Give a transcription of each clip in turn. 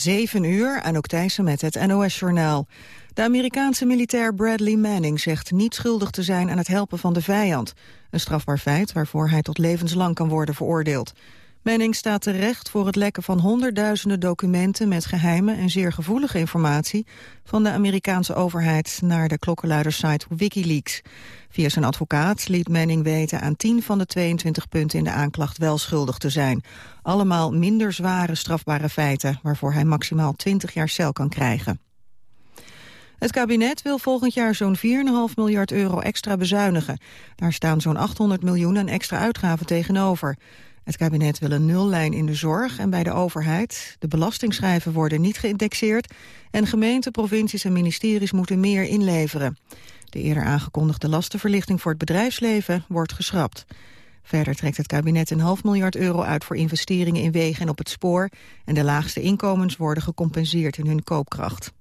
7 uur, Anouk Thijssen met het NOS-journaal. De Amerikaanse militair Bradley Manning zegt niet schuldig te zijn aan het helpen van de vijand. Een strafbaar feit waarvoor hij tot levenslang kan worden veroordeeld. Manning staat terecht voor het lekken van honderdduizenden documenten met geheime en zeer gevoelige informatie van de Amerikaanse overheid naar de klokkenluidersite Wikileaks. Via zijn advocaat liet Manning weten aan 10 van de 22 punten in de aanklacht wel schuldig te zijn. Allemaal minder zware strafbare feiten waarvoor hij maximaal 20 jaar cel kan krijgen. Het kabinet wil volgend jaar zo'n 4,5 miljard euro extra bezuinigen. Daar staan zo'n 800 miljoen aan extra uitgaven tegenover. Het kabinet wil een nullijn in de zorg en bij de overheid. De belastingschrijven worden niet geïndexeerd... en gemeenten, provincies en ministeries moeten meer inleveren. De eerder aangekondigde lastenverlichting voor het bedrijfsleven wordt geschrapt. Verder trekt het kabinet een half miljard euro uit voor investeringen in wegen en op het spoor... en de laagste inkomens worden gecompenseerd in hun koopkracht.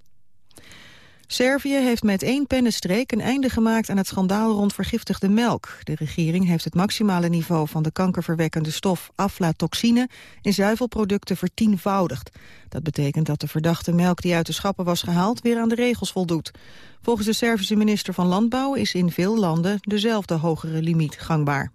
Servië heeft met één pennenstreek een einde gemaakt aan het schandaal rond vergiftigde melk. De regering heeft het maximale niveau van de kankerverwekkende stof aflatoxine in zuivelproducten vertienvoudigd. Dat betekent dat de verdachte melk die uit de schappen was gehaald weer aan de regels voldoet. Volgens de Servische minister van Landbouw is in veel landen dezelfde hogere limiet gangbaar.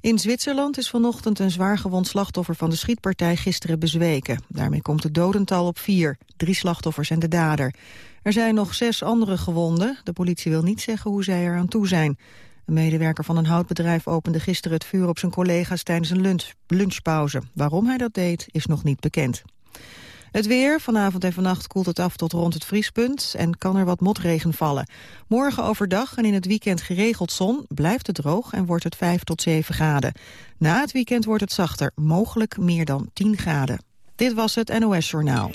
In Zwitserland is vanochtend een zwaargewond slachtoffer van de schietpartij gisteren bezweken. Daarmee komt het dodental op vier, drie slachtoffers en de dader. Er zijn nog zes andere gewonden. De politie wil niet zeggen hoe zij er aan toe zijn. Een medewerker van een houtbedrijf opende gisteren het vuur op zijn collega's tijdens een lunch, lunchpauze. Waarom hij dat deed is nog niet bekend. Het weer, vanavond en vannacht koelt het af tot rond het vriespunt en kan er wat motregen vallen. Morgen overdag en in het weekend geregeld zon, blijft het droog en wordt het 5 tot 7 graden. Na het weekend wordt het zachter, mogelijk meer dan 10 graden. Dit was het NOS Journaal.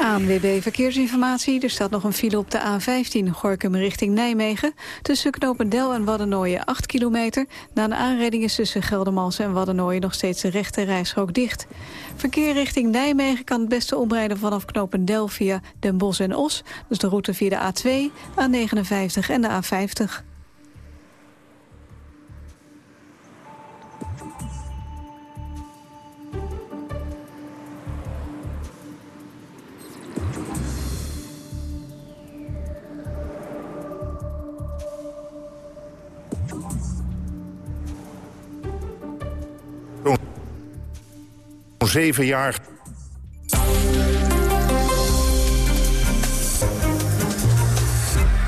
ANWB Verkeersinformatie. Er staat nog een file op de A15 Gorkum richting Nijmegen. Tussen Knopendel en Waddenooien 8 kilometer. Na een aanrijding is tussen Geldermals en Waddenooien nog steeds de rechte rijstrook dicht. Verkeer richting Nijmegen kan het beste omrijden vanaf Knopendel via Den Bosch en Os. Dus de route via de A2, A59 en de A50. Zeven jaar...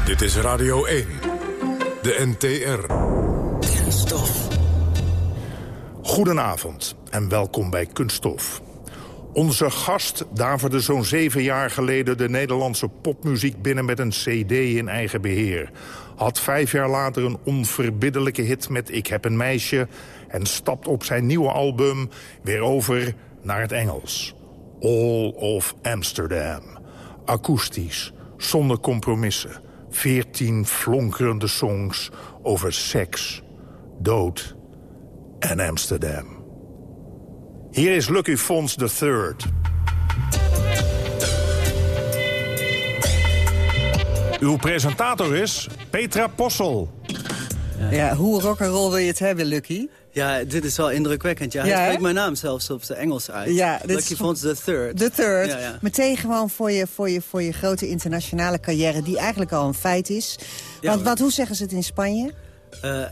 Dit is Radio 1, de NTR. Kunststof. Goedenavond en welkom bij Kunststof. Onze gast daverde zo'n zeven jaar geleden de Nederlandse popmuziek binnen met een cd in eigen beheer. Had vijf jaar later een onverbiddelijke hit met Ik heb een meisje... en stapt op zijn nieuwe album weer over naar het Engels. All of Amsterdam. Akoestisch, zonder compromissen. Veertien flonkerende songs over seks, dood en Amsterdam. Hier is Lucky Fons III. Uw presentator is Petra Possel. Ja, hoe rock'n'roll wil je het hebben, Lucky? Ja, dit is wel indrukwekkend. Ja, hij spreekt mijn naam zelfs op zijn Engels uit. Ja, Lucky Fons the Third. The Third. Ja, ja. Meteen gewoon voor je, voor, je, voor je grote internationale carrière... die eigenlijk al een feit is. Want wat, hoe zeggen ze het in Spanje? Uh,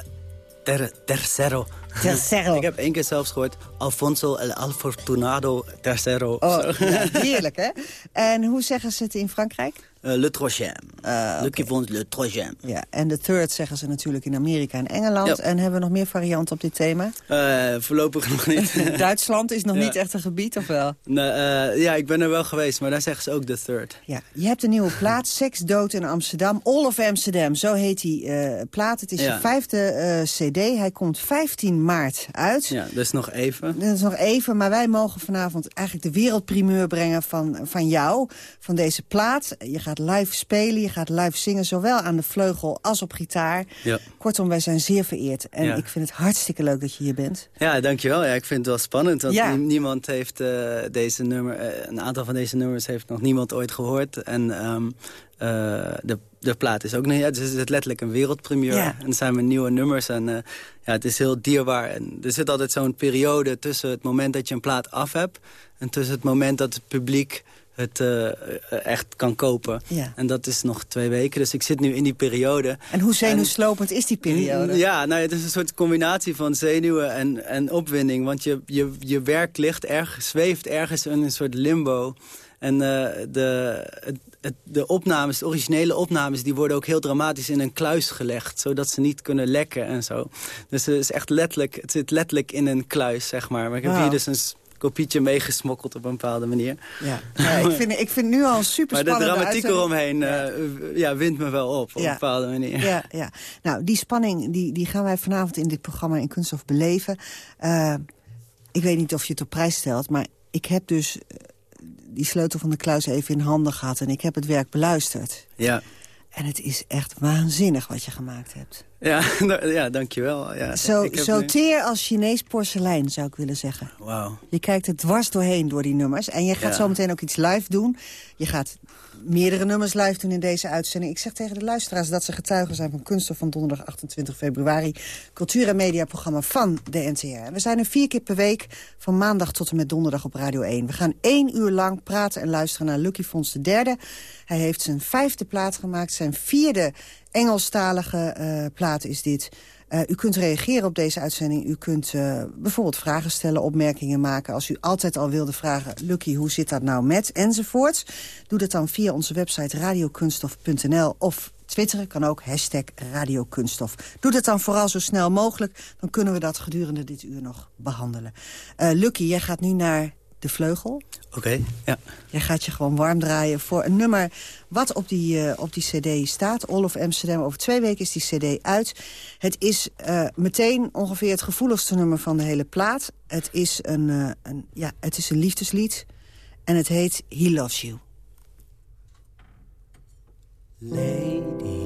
ter, tercero. Tercero. Ik heb één keer zelfs gehoord... Alfonso el Alfortunado Tercero. Oh, heerlijk, hè? En hoe zeggen ze het in Frankrijk? Uh, le troisième. Uh, Lucky vond le troisième. Ja, en de third zeggen ze natuurlijk in Amerika en Engeland. En hebben we nog meer varianten op dit thema? Uh, voorlopig nog niet. Duitsland is nog niet echt een gebied, of wel? Nee, ja, ik ben er wel geweest, maar daar zeggen ze ook de third. Ja, je hebt een nieuwe plaat, Seks, Dood in Amsterdam. All of Amsterdam, zo heet die plaat. Het is je vijfde cd. Hij komt 15 maart uit. Ja, dus nog even. Dat is nog even, maar wij mogen vanavond eigenlijk de wereldprimeur brengen van, van jou. Van deze plaat. Je gaat gaat live spelen, je gaat live zingen... zowel aan de vleugel als op gitaar. Ja. Kortom, wij zijn zeer vereerd. En ik vind het hartstikke leuk dat je hier bent. Ja, dankjewel. Ja, ik vind het wel spannend. Want niemand heeft uh, deze nummer... Uh, een aantal van deze nummers heeft nog niemand ooit gehoord. En um, de de plaat is ook nee, ja, dus het is letterlijk een wereldpremier. En er zijn mijn nieuwe nummers en uh, ja, het is heel dierbaar. En er zit altijd zo'n periode tussen het moment dat je een plaat af hebt... en tussen het moment dat het publiek het uh, echt kan kopen. Ja. En dat is nog twee weken, dus ik zit nu in die periode. En hoe zenuwslopend is die periode? Ja, nou, het is een soort combinatie van zenuwen en, en opwinding. Want je, je, je werk ligt ergens, zweeft ergens in een soort limbo. En uh, de, de opnames, de originele opnames... die worden ook heel dramatisch in een kluis gelegd... zodat ze niet kunnen lekken en zo. Dus het, is echt letterlijk, het zit letterlijk in een kluis, zeg maar. Maar ik heb hier dus een kopietje meegesmokkeld op een bepaalde manier. Ja, ja ik, vind, ik vind nu al super spannend. Maar de dramatiek eromheen ja. Uh, ja, wint me wel op, op een bepaalde manier. Ja, ja. Nou, die spanning die, die gaan wij vanavond in dit programma in Kunststof beleven. Uh, ik weet niet of je het op prijs stelt, maar ik heb dus die sleutel van de kluis even in handen gehad... en ik heb het werk beluisterd. Ja. En het is echt waanzinnig wat je gemaakt hebt. Ja, ja dankjewel. Ja, zo zo teer als Chinees porselein, zou ik willen zeggen. Wauw. Je kijkt er dwars doorheen door die nummers. En je gaat ja. zo meteen ook iets live doen. Je gaat meerdere nummers live doen in deze uitzending. Ik zeg tegen de luisteraars dat ze getuigen zijn van Kunststof van donderdag 28 februari. Cultuur- en mediaprogramma van de NTR. We zijn er vier keer per week van maandag tot en met donderdag op Radio 1. We gaan één uur lang praten en luisteren naar Lucky Fons de derde. Hij heeft zijn vijfde plaat gemaakt, zijn vierde Engelstalige uh, plaat is dit... Uh, u kunt reageren op deze uitzending. U kunt uh, bijvoorbeeld vragen stellen, opmerkingen maken. Als u altijd al wilde vragen, Lucky, hoe zit dat nou met? Enzovoorts. Doe dat dan via onze website radiokunstof.nl of twitteren kan ook, hashtag radiokunststof. Doe dat dan vooral zo snel mogelijk. Dan kunnen we dat gedurende dit uur nog behandelen. Lucky, jij gaat nu naar de vleugel. Oké, ja. Jij gaat je gewoon warm draaien voor een nummer wat op die, uh, op die cd staat. All of Amsterdam. Over twee weken is die cd uit. Het is uh, meteen ongeveer het gevoeligste nummer van de hele plaat. Het is een, uh, een, ja, het is een liefdeslied. En het heet He Loves You. Lady,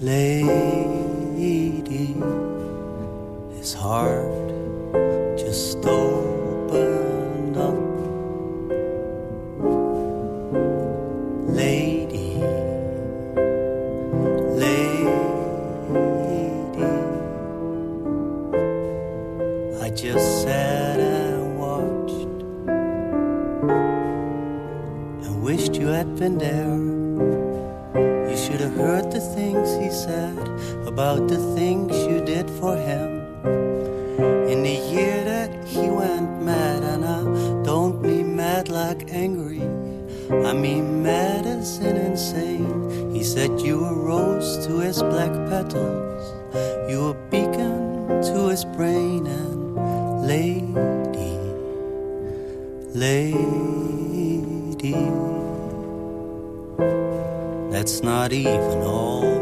lady, his heart just opened up. Lady, lady, I just sat and watched and wished you had been there. You should have heard the things he said about the things you did for him I mean mad as in insane. He said you were rose to his black petals, you were beacon to his brain, and lady, lady, that's not even all.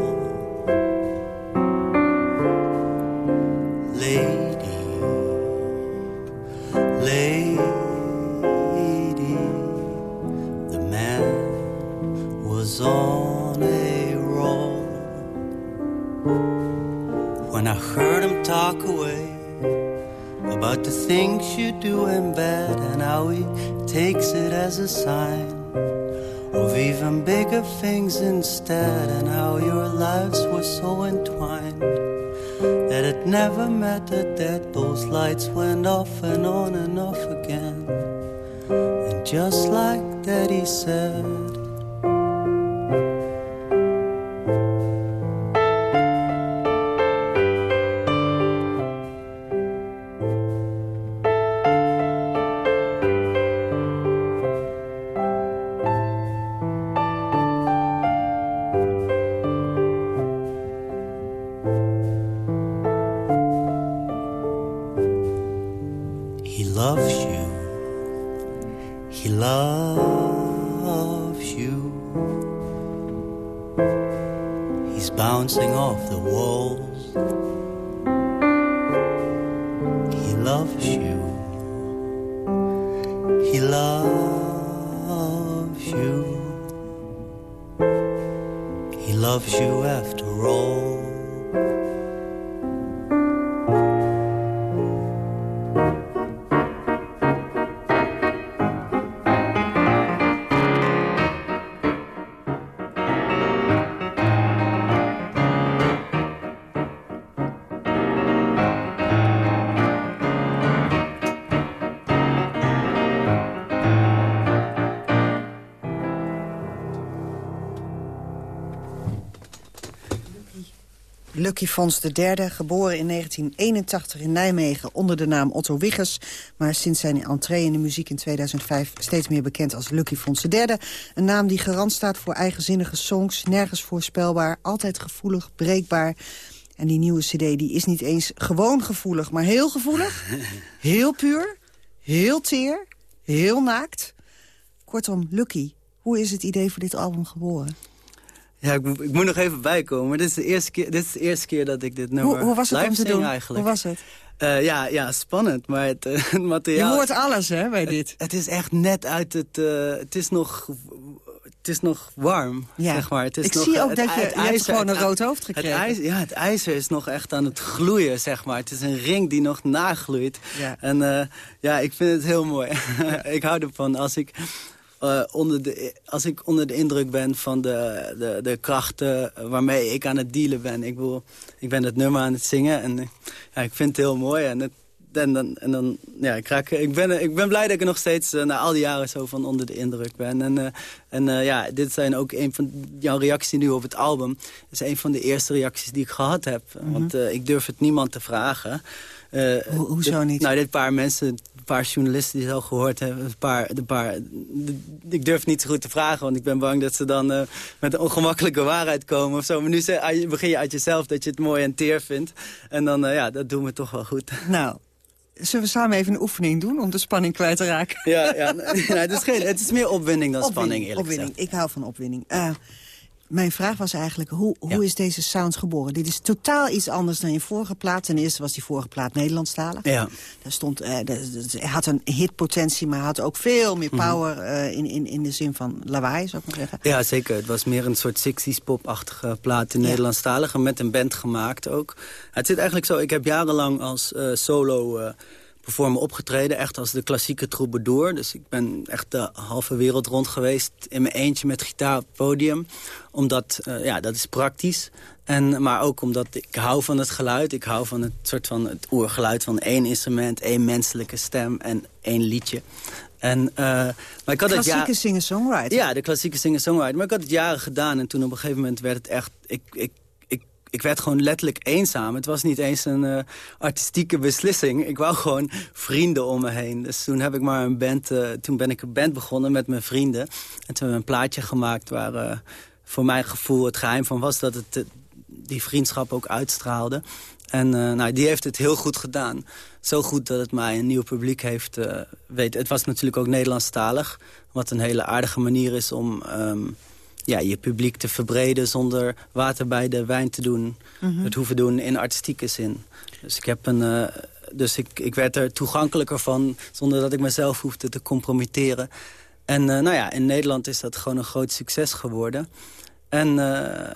never met a dead. Those lights went. He's bouncing off the walls. He loves you. He loves you. He loves you after all. Lucky Fons III, geboren in 1981 in Nijmegen onder de naam Otto Wiggers. Maar sinds zijn entree in de muziek in 2005 steeds meer bekend als Lucky Fons III. Een naam die garant staat voor eigenzinnige songs, nergens voorspelbaar, altijd gevoelig, breekbaar. En die nieuwe cd die is niet eens gewoon gevoelig, maar heel gevoelig. Heel puur, heel teer, heel naakt. Kortom, Lucky, hoe is het idee voor dit album geboren? Ja, ik, ik, moet nog even bijkomen. Dit is de eerste keer, dit is de eerste keer dat ik dit nummer hoe, hoe was het om te doen? eigenlijk. Hoe was het? Uh, ja, ja, spannend, maar het, uh, het, materiaal... Je hoort alles, hè, bij dit. Het, is echt net uit het... Uh, het is nog... Het is nog warm, ja. zeg maar. Het is ik nog, zie ook het, dat je, het, je hebt gewoon een rood hoofd gekregen. Het ijzer, ja, het ijzer is nog echt aan het gloeien, zeg maar. Het is een ring die nog nagloeit. Ja. En ja, ik vind het heel mooi. ik hou ervan als ik uh, onder de, als ik onder de indruk ben van de, de, de krachten waarmee ik aan het dealen ben. Ik, bedoel, ik ben het nummer aan het zingen en ja, ik vind het heel mooi. En, het, en dan, en dan ja, ik, raak, ik, ben, ik ben blij dat ik er nog steeds uh, na al die jaren zo van onder de indruk ben. En, uh, en ja, dit zijn ook een van jouw reacties nu op het album. is een van de eerste reacties die ik gehad heb. Mm -hmm. Want ik durf het niemand te vragen. Uh, Ho hoezo niet? Nou, dit paar mensen, een paar journalisten die het al gehoord hebben. Een paar, een paar, ik durf niet zo goed te vragen, want ik ben bang dat ze dan uh, met een ongemakkelijke waarheid komen of zo. Maar nu zeg, begin je uit jezelf dat je het mooi en teer vindt. En dan, uh, ja, dat doen we toch wel goed. Nou, Zullen we samen even een oefening doen om de spanning kwijt te raken? Ja, ja nee, het, is geen, het is meer opwinding dan opwinding, spanning, eerlijk opwinding. gezegd. Ik hou van opwinding. Uh, mijn vraag was eigenlijk, hoe, hoe ja. is deze sound geboren? Dit is totaal iets anders dan je vorige plaat. Ten eerste was die vorige plaat Nederlandstalig. Ja. Daar stond, hij had een hitpotentie, maar had ook veel meer power... Mm -hmm. uh, in, in, in de zin van lawaai, zou ik maar zeggen. Ja, zeker. Het was meer een soort 60s pop-achtige plaat in ja. Nederlandstalige. Met een band gemaakt ook. Het zit eigenlijk zo, ik heb jarenlang als uh, solo performer opgetreden. Echt als de klassieke troubadour. Dus ik ben echt de halve wereld rond geweest. In mijn eentje met gitaar op het podium. Omdat, uh, ja, dat is praktisch. En, maar ook omdat ik hou van het geluid. Ik hou van het soort van het oergeluid van één instrument, één menselijke stem en één liedje. En, uh, maar ik had klassieke ja, singer-songwriter. Ja, de klassieke singer-songwriter. Maar ik had het jaren gedaan en toen op een gegeven moment werd het echt... Ik, ik, ik werd gewoon letterlijk eenzaam. Het was niet eens een uh, artistieke beslissing. Ik wou gewoon vrienden om me heen. Dus toen, heb ik maar een band, uh, toen ben ik een band begonnen met mijn vrienden. En toen hebben we een plaatje gemaakt waar uh, voor mijn gevoel het geheim van was... dat het die vriendschap ook uitstraalde. En nou, die heeft het heel goed gedaan. Zo goed dat het mij een nieuw publiek heeft weten. Het was natuurlijk ook Nederlandstalig. Wat een hele aardige manier is om... Um, ja, je publiek te verbreden zonder water bij de wijn te doen. Mm -hmm. Het hoeven doen in artistieke zin. Dus ik, heb een, uh, dus ik, ik werd er toegankelijker van zonder dat ik mezelf hoefde te compromitteren. En uh, nou ja, in Nederland is dat gewoon een groot succes geworden. En, uh,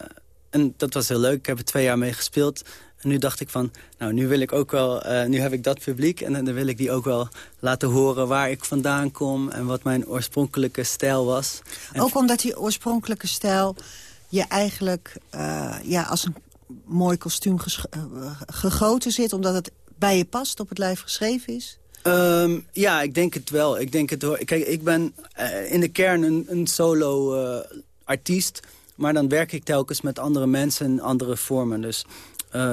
en dat was heel leuk. Ik heb er twee jaar mee gespeeld. En nu dacht ik van, nou, nu wil ik ook wel, uh, nu heb ik dat publiek... en dan wil ik die ook wel laten horen waar ik vandaan kom... en wat mijn oorspronkelijke stijl was. En ook omdat die oorspronkelijke stijl je eigenlijk uh, ja, als een mooi kostuum uh, gegoten zit... omdat het bij je past, op het lijf geschreven is? Um, ja, ik denk het wel. Ik denk het hoor. Kijk, ik ben in de kern een, een solo-artiest... maar dan werk ik telkens met andere mensen in andere vormen. Dus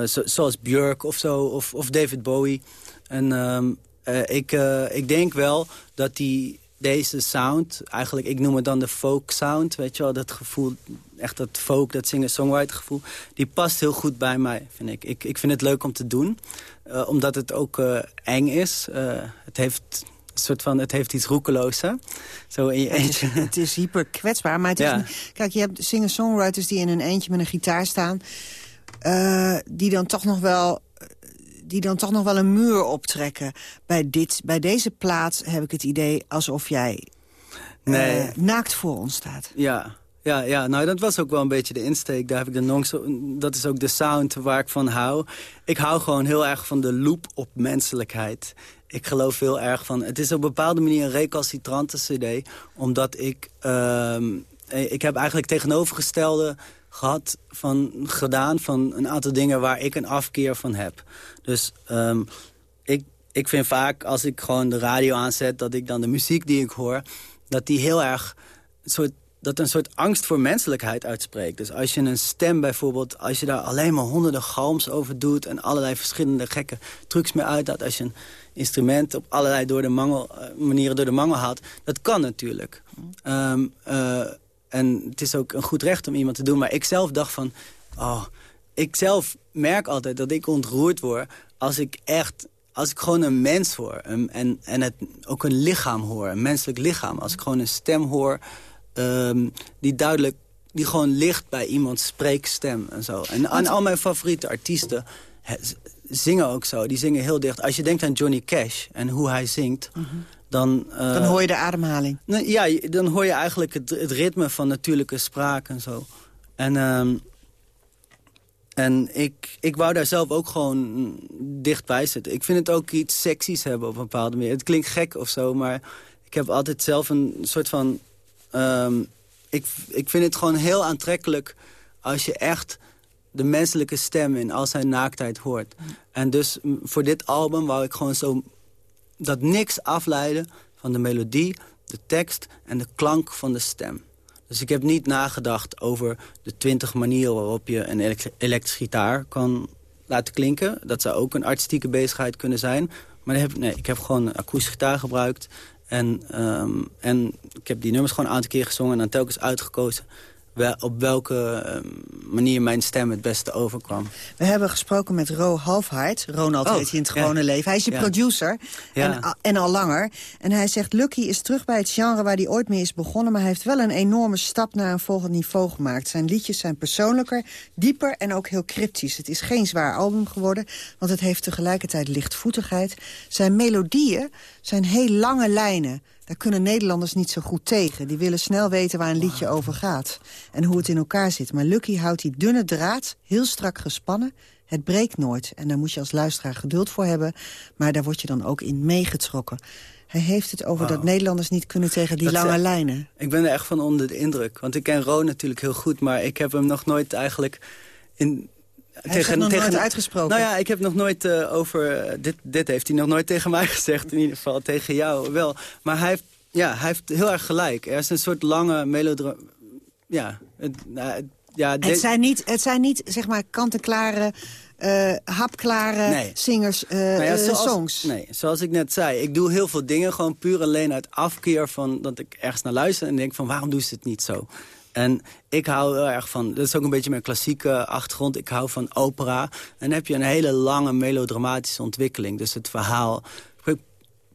zo, zoals Björk of zo, of, of David Bowie. En um, uh, ik, uh, ik denk wel dat die, deze sound, eigenlijk, ik noem het dan de folk sound, weet je wel, dat gevoel, echt dat folk, dat singer-songwriter gevoel, die past heel goed bij mij, vind ik. Ik, ik vind het leuk om te doen, omdat het ook eng is. het heeft een soort van, het heeft iets roekeloos, hè? Zo in je eentje. Het is, het is hyper kwetsbaar, maar het is, Ja. kijk, je hebt singer-songwriters die in een eentje met een gitaar staan... Uh, die dan toch nog wel die dan toch nog wel een muur optrekken. Bij, dit, bij deze plaats heb ik het idee alsof jij Nee. uh, naakt voor ons staat. Ja, Ja, ja, nou dat was ook wel een beetje de insteek. Daar heb ik de nongs, dat is ook de sound waar ik van hou. Ik hou gewoon heel erg van de loop op menselijkheid. Ik geloof heel erg van... Het is op een bepaalde manier een recalcitrante cd. Omdat ik... Ehm, ik heb eigenlijk tegenovergestelde gehad van, gedaan van een aantal dingen waar ik een afkeer van heb. Dus ehm, ik, ik vind vaak als ik gewoon de radio aanzet... dat ik dan de muziek die ik hoor, dat die heel erg... Een soort, dat een soort angst voor menselijkheid uitspreekt. Dus als je een stem bijvoorbeeld, als je daar alleen maar honderden galms over doet... en allerlei verschillende gekke trucs mee uitlaat... als je een instrument op allerlei door de mangel, eh, manieren door de mangel haalt... dat kan natuurlijk. Um, en het is ook een goed recht om iemand te doen. Maar ik zelf dacht van... Oh, ik zelf merk altijd dat ik ontroerd word... als ik echt als ik gewoon een mens hoor en, en, en het, ook een lichaam hoor, een menselijk lichaam. Als ik gewoon een stem hoor um, die duidelijk, die gewoon ligt bij iemands spreekstem en zo. En, en al mijn favoriete artiesten zingen ook zo. Die zingen heel dicht. Als je denkt aan Johnny Cash en hoe hij zingt... Mhm. Dan, uh, dan hoor je de ademhaling. Ja, dan hoor je eigenlijk het, het ritme van natuurlijke spraak en zo. En, um, en ik, ik wou daar zelf ook gewoon dichtbij zitten. Ik vind het ook iets seksies hebben op een bepaalde manier. Het klinkt gek of zo, maar ik heb altijd zelf een soort van... Um, ik, ik vind het gewoon heel aantrekkelijk als je echt de menselijke stem in al zijn naaktheid hoort. En dus voor dit album wou ik gewoon zo dat niks afleiden van de melodie, de tekst en de klank van de stem. Dus ik heb niet nagedacht over de twintig manieren waarop je een elektrische gitaar kan laten klinken. Dat zou ook een artistieke bezigheid kunnen zijn. Maar nee, ik heb gewoon een akoestische gitaar gebruikt. En, um, en ik heb die nummers gewoon een aantal keer gezongen en dan telkens uitgekozen op welke ehm, manier mijn stem het beste overkwam. We hebben gesproken met Ro Halfhart. Ronald oh, heet hij in het gewone leven. Hij is je producer en, en, al langer. En hij zegt, Lucky is terug bij het genre waar hij ooit mee is begonnen... maar hij heeft wel een enorme stap naar een volgend niveau gemaakt. Zijn liedjes zijn persoonlijker, dieper en ook heel cryptisch. Het is geen zwaar album geworden, want het heeft tegelijkertijd lichtvoetigheid. Zijn melodieën zijn heel lange lijnen daar kunnen Nederlanders niet zo goed tegen. Die willen snel weten waar een liedje over gaat. En hoe het in elkaar zit. Maar Lucky houdt die dunne draad heel strak gespannen. Het breekt nooit. En daar moet je als luisteraar geduld voor hebben. Maar daar word je dan ook in meegetrokken. Hij heeft het over dat Nederlanders niet kunnen tegen die lange lijnen. Ik ben er echt van onder de indruk. Want ik ken Ro natuurlijk heel goed. Maar ik heb hem nog nooit eigenlijk in, hij tegen, nog tegen, nooit uitgesproken. Nou ja, ik heb nog nooit uh, over... dit, dit heeft hij nog nooit tegen mij gezegd, in ieder geval. Tegen jou wel. Maar hij heeft, ja, hij heeft heel erg gelijk. Er is een soort lange melodra... Ja, het, nou, ja het, zijn niet, het zijn niet, zeg maar, kant-en-klare... Uh, hapklare nee. singers, uh, ja, zoals, songs. Nee, zoals ik net zei. Ik doe heel veel dingen gewoon puur alleen uit afkeer van dat ik ergens naar luister en denk van waarom doe ze het niet zo? En ik hou heel erg van, dat is ook een beetje mijn klassieke achtergrond... ik hou van opera. En dan heb je een hele lange melodramatische ontwikkeling. Dus het verhaal...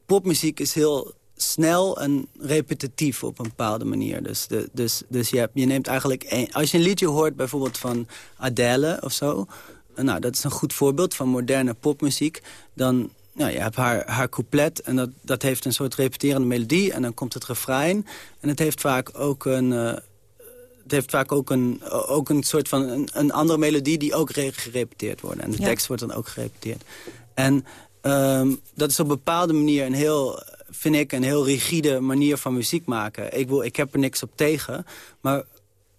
Popmuziek is heel snel en repetitief op een bepaalde manier. Dus, de, dus, dus je, hebt, je neemt eigenlijk... Als je een liedje hoort bijvoorbeeld van Adele of zo... Nou, dat is een goed voorbeeld van moderne popmuziek. Dan nou, je hebt haar, haar couplet en dat, dat heeft een soort repeterende melodie. En dan komt het refrein. En het heeft vaak ook een, uh, het heeft vaak ook een, ook een soort van een, een andere melodie die ook gerepeteerd wordt. En de tekst wordt dan ook gerepeteerd. En um, dat is op een bepaalde manier een heel, vind ik, een heel rigide manier van muziek maken. Ik, wil, ik heb er niks op tegen, maar...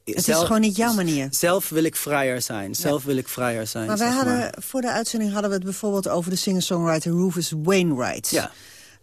Het is gewoon niet jouw manier. Zelf wil ik vrijer zijn. Zelf wil ik vrijer zijn. Maar wij hadden, voor de uitzending hadden we het bijvoorbeeld over de singer-songwriter Rufus Wainwright. Ja.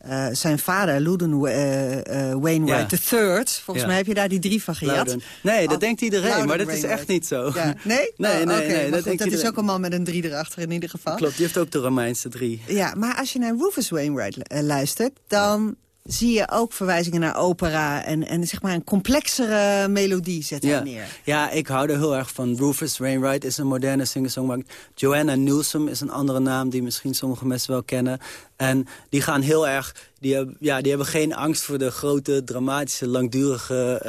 Uh, zijn vader, Loudon uh, uh, Wainwright ja. III. Volgens mij heb je daar die drie van gejat. Nee, dat denkt iedereen, maar dat is echt niet zo. Ja. Nee? Nee, oh, nee, nee. Dat, goed, dat is ook een man met een drie erachter in ieder geval. Klopt, die heeft ook de Romeinse drie. Ja, maar als je naar Rufus Wainwright luistert... dan zie je ook verwijzingen naar opera en, en zeg maar een complexere melodie zet hij neer. Ja, ik hou er heel erg van. Rufus Wainwright is een moderne singer-songwriter. Joanna Newsom is een andere naam die misschien sommige mensen wel kennen. En die gaan heel erg, die hebben, ja, die hebben geen angst voor de grote, dramatische, langdurige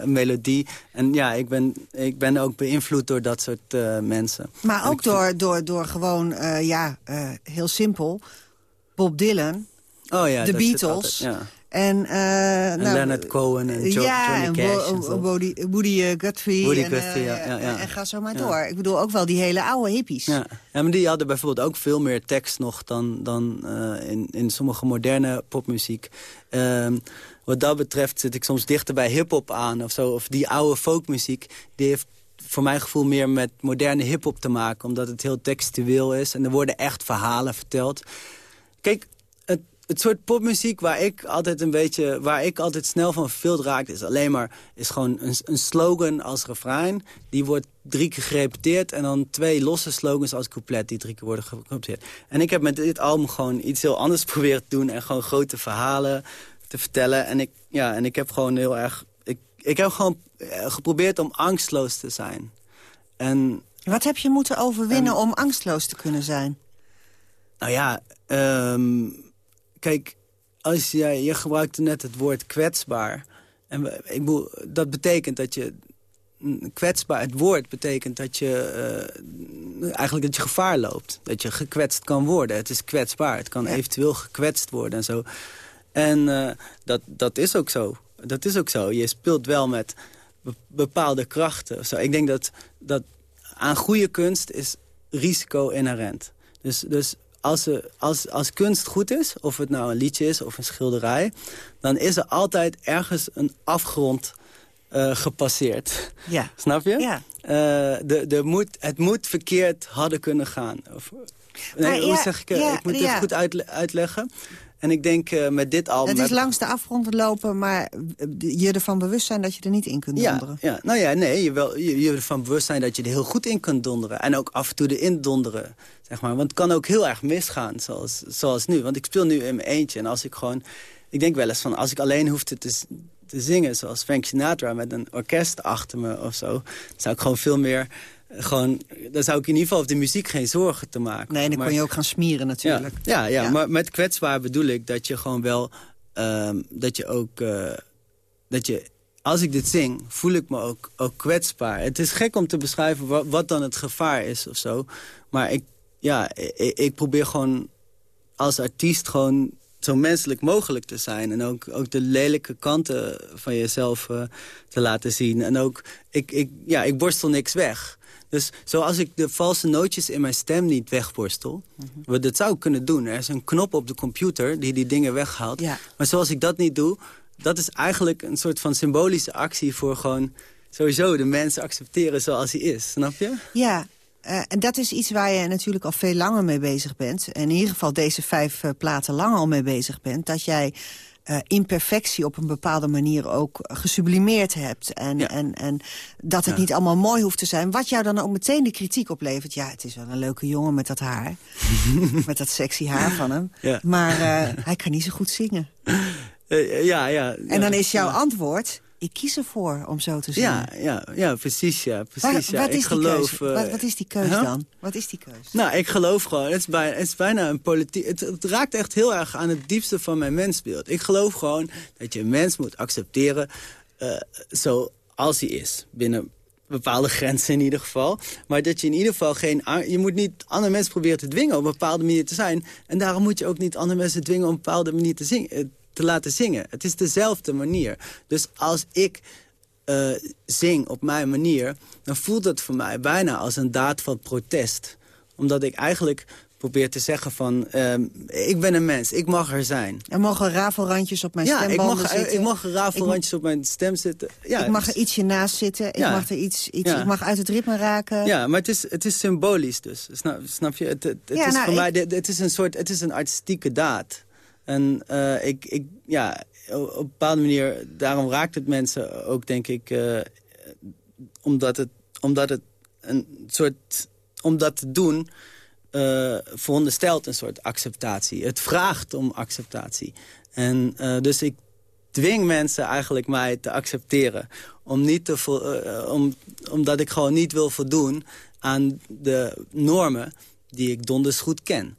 uh, melodie. En ja, ik ben, ik ben ook beïnvloed door dat soort uh, mensen. Maar ook door, door, door gewoon, uh, ja, heel simpel, Bob Dylan oh, ja, de Beatles. ja. En, uh, en nou, Leonard Cohen en jo ja, Johnny Cash. en Woody, Woody uh, Guthrie. Woody en, Guthrie, uh, ja, ja, ja. En ga zo maar door. Ik bedoel ook wel die hele oude hippies. Ja. ja, maar die hadden bijvoorbeeld ook veel meer tekst nog... dan, dan in, in sommige moderne popmuziek. Ehm, wat dat betreft zit ik soms dichter bij hiphop aan of zo. Of die oude folkmuziek, die heeft voor mijn gevoel meer met moderne hiphop te maken. Omdat het heel textueel is en er worden echt verhalen verteld. Kijk, het, soort popmuziek waar ik altijd een beetje, waar ik altijd snel van verveeld raak, is alleen maar is gewoon een, een slogan als refrein. Die wordt drie keer gerepeteerd en dan twee losse slogans als couplet die drie keer worden gerepeteerd. En ik heb met dit album gewoon iets heel anders proberen te doen en gewoon grote verhalen te vertellen. En ik, ja, en ik heb gewoon heel erg... Ik, ik heb gewoon eh, geprobeerd om angstloos te zijn. En, Wat heb je moeten overwinnen om angstloos te kunnen zijn? Nou ja, um, kijk, als jij, je gebruikte net het woord kwetsbaar. En ik bedoel, dat betekent dat je kwetsbaar, het woord betekent dat je uh, eigenlijk dat je gevaar loopt. Dat je gekwetst kan worden. Het is kwetsbaar. Het kan eventueel gekwetst worden en zo. En uh, dat, dat is ook zo. Dat is ook zo. Je speelt wel met bepaalde krachten. Zo, ik denk dat, dat aan goede kunst is risico inherent. Dus, dus als, er, als, als kunst goed is, of het nou een liedje is of een schilderij... dan is er altijd ergens een afgrond uh, gepasseerd. Ja. Snap je? Ja. Uh, de, de moet, het moet verkeerd hadden kunnen gaan. Of, nee, hoe zeg ik? Ja, ik moet dit goed uitle uitleggen. En ik denk uh, met dit album... Het is langs de afgrond lopen, maar je ervan bewust zijn dat je er niet in kunt donderen. Ja, nou ja, nee, je, wel, je, je ervan bewust zijn dat je er heel goed in kunt donderen. En ook af en toe erin donderen, zeg maar. Want het kan ook heel erg misgaan, zoals, zoals nu. Want ik speel nu in mijn eentje en als ik gewoon... Ik denk wel eens van, als ik alleen hoefde te, te zingen, zoals Frank Sinatra... met een orkest achter me of zo... zou ik gewoon veel meer gewoon, dan zou ik in ieder geval over de muziek geen zorgen te maken. Nee, dan maar, kon je ook gaan smieren natuurlijk. Ja, ja, ja, maar met kwetsbaar bedoel ik dat je gewoon wel... Um, dat je ook... Uh, dat je, als ik dit zing, voel ik me ook, ook kwetsbaar. Het is gek om te beschrijven wat, wat dan het gevaar is of zo. Maar ik, ja, ik, ik probeer gewoon als artiest gewoon zo menselijk mogelijk te zijn. En ook, ook de lelijke kanten van jezelf uh, te laten zien. En ook, ik, ik, ja, ik borstel niks weg. Dus zoals ik de valse nootjes in mijn stem niet wegborstel... Mm -hmm. dat zou ik kunnen doen. Er is een knop op de computer die die dingen weghaalt. Ja. Maar zoals ik dat niet doe... dat is eigenlijk een soort van symbolische actie voor gewoon... sowieso de mensen accepteren zoals hij is. Snap je? Ja, uh, en dat is iets waar je natuurlijk al veel langer mee bezig bent. En in ieder geval deze vijf uh, platen lang al mee bezig bent. Dat jij uh, imperfectie op een bepaalde manier ook gesublimeerd hebt. En, ja. en, en dat het Ja. niet allemaal mooi hoeft te zijn. Wat jou dan ook meteen de kritiek oplevert. Ja, het is wel een leuke jongen met dat haar. met dat sexy haar van hem. Ja. Maar uh, hij kan niet zo goed zingen. Uh, ja, ja. En dan is jouw antwoord... Ik kies ervoor om zo te zingen. Ja, ja, ja, precies, ja. Precies, Waar- ja. wat, ik is geloof, eh, wat, wat is die keuze huh? dan? Wat is die keuze? Nou, ik geloof gewoon, het is bijna, het is bijna een politiek... Het, het raakt echt heel erg aan het diepste van mijn mensbeeld. Ik geloof gewoon dat je een mens moet accepteren uh, zoals hij is. Binnen bepaalde grenzen in ieder geval. Maar dat je in ieder geval geen... Je moet niet andere mensen proberen te dwingen op een bepaalde manier te zijn. En daarom moet je ook niet andere mensen dwingen op een bepaalde manier te, zingen, eh, te laten zingen. Het is dezelfde manier. Dus als ik uh, zing op mijn manier... dan voelt dat voor mij bijna als een daad van protest. Omdat ik eigenlijk probeer te zeggen van... um, ik ben een mens, ik mag er zijn. Er mogen rafelrandjes op mijn ja, ik mag, zitten. ik mag rafelrandjes op mijn stem zitten. Ja, ik mag er ietsje naast zitten. Ik, mag, er iets, iets, Ja. ik mag uit het ritme raken. Ja, maar het is, het is symbolisch dus. Snap, snap je? Het, het, het Ja, is nou, voor ik- mij, het is een soort, het is een artistieke daad. En uh, ik, ik, ja, op een bepaalde manier, daarom raakt het mensen ook, denk ik, uh, omdat, het, omdat het een soort, om dat te doen, uh, veronderstelt een soort acceptatie. Het vraagt om acceptatie. En dus ik dwing mensen eigenlijk mij te accepteren. Om niet te om, omdat ik gewoon niet wil voldoen aan de normen die ik donders goed ken.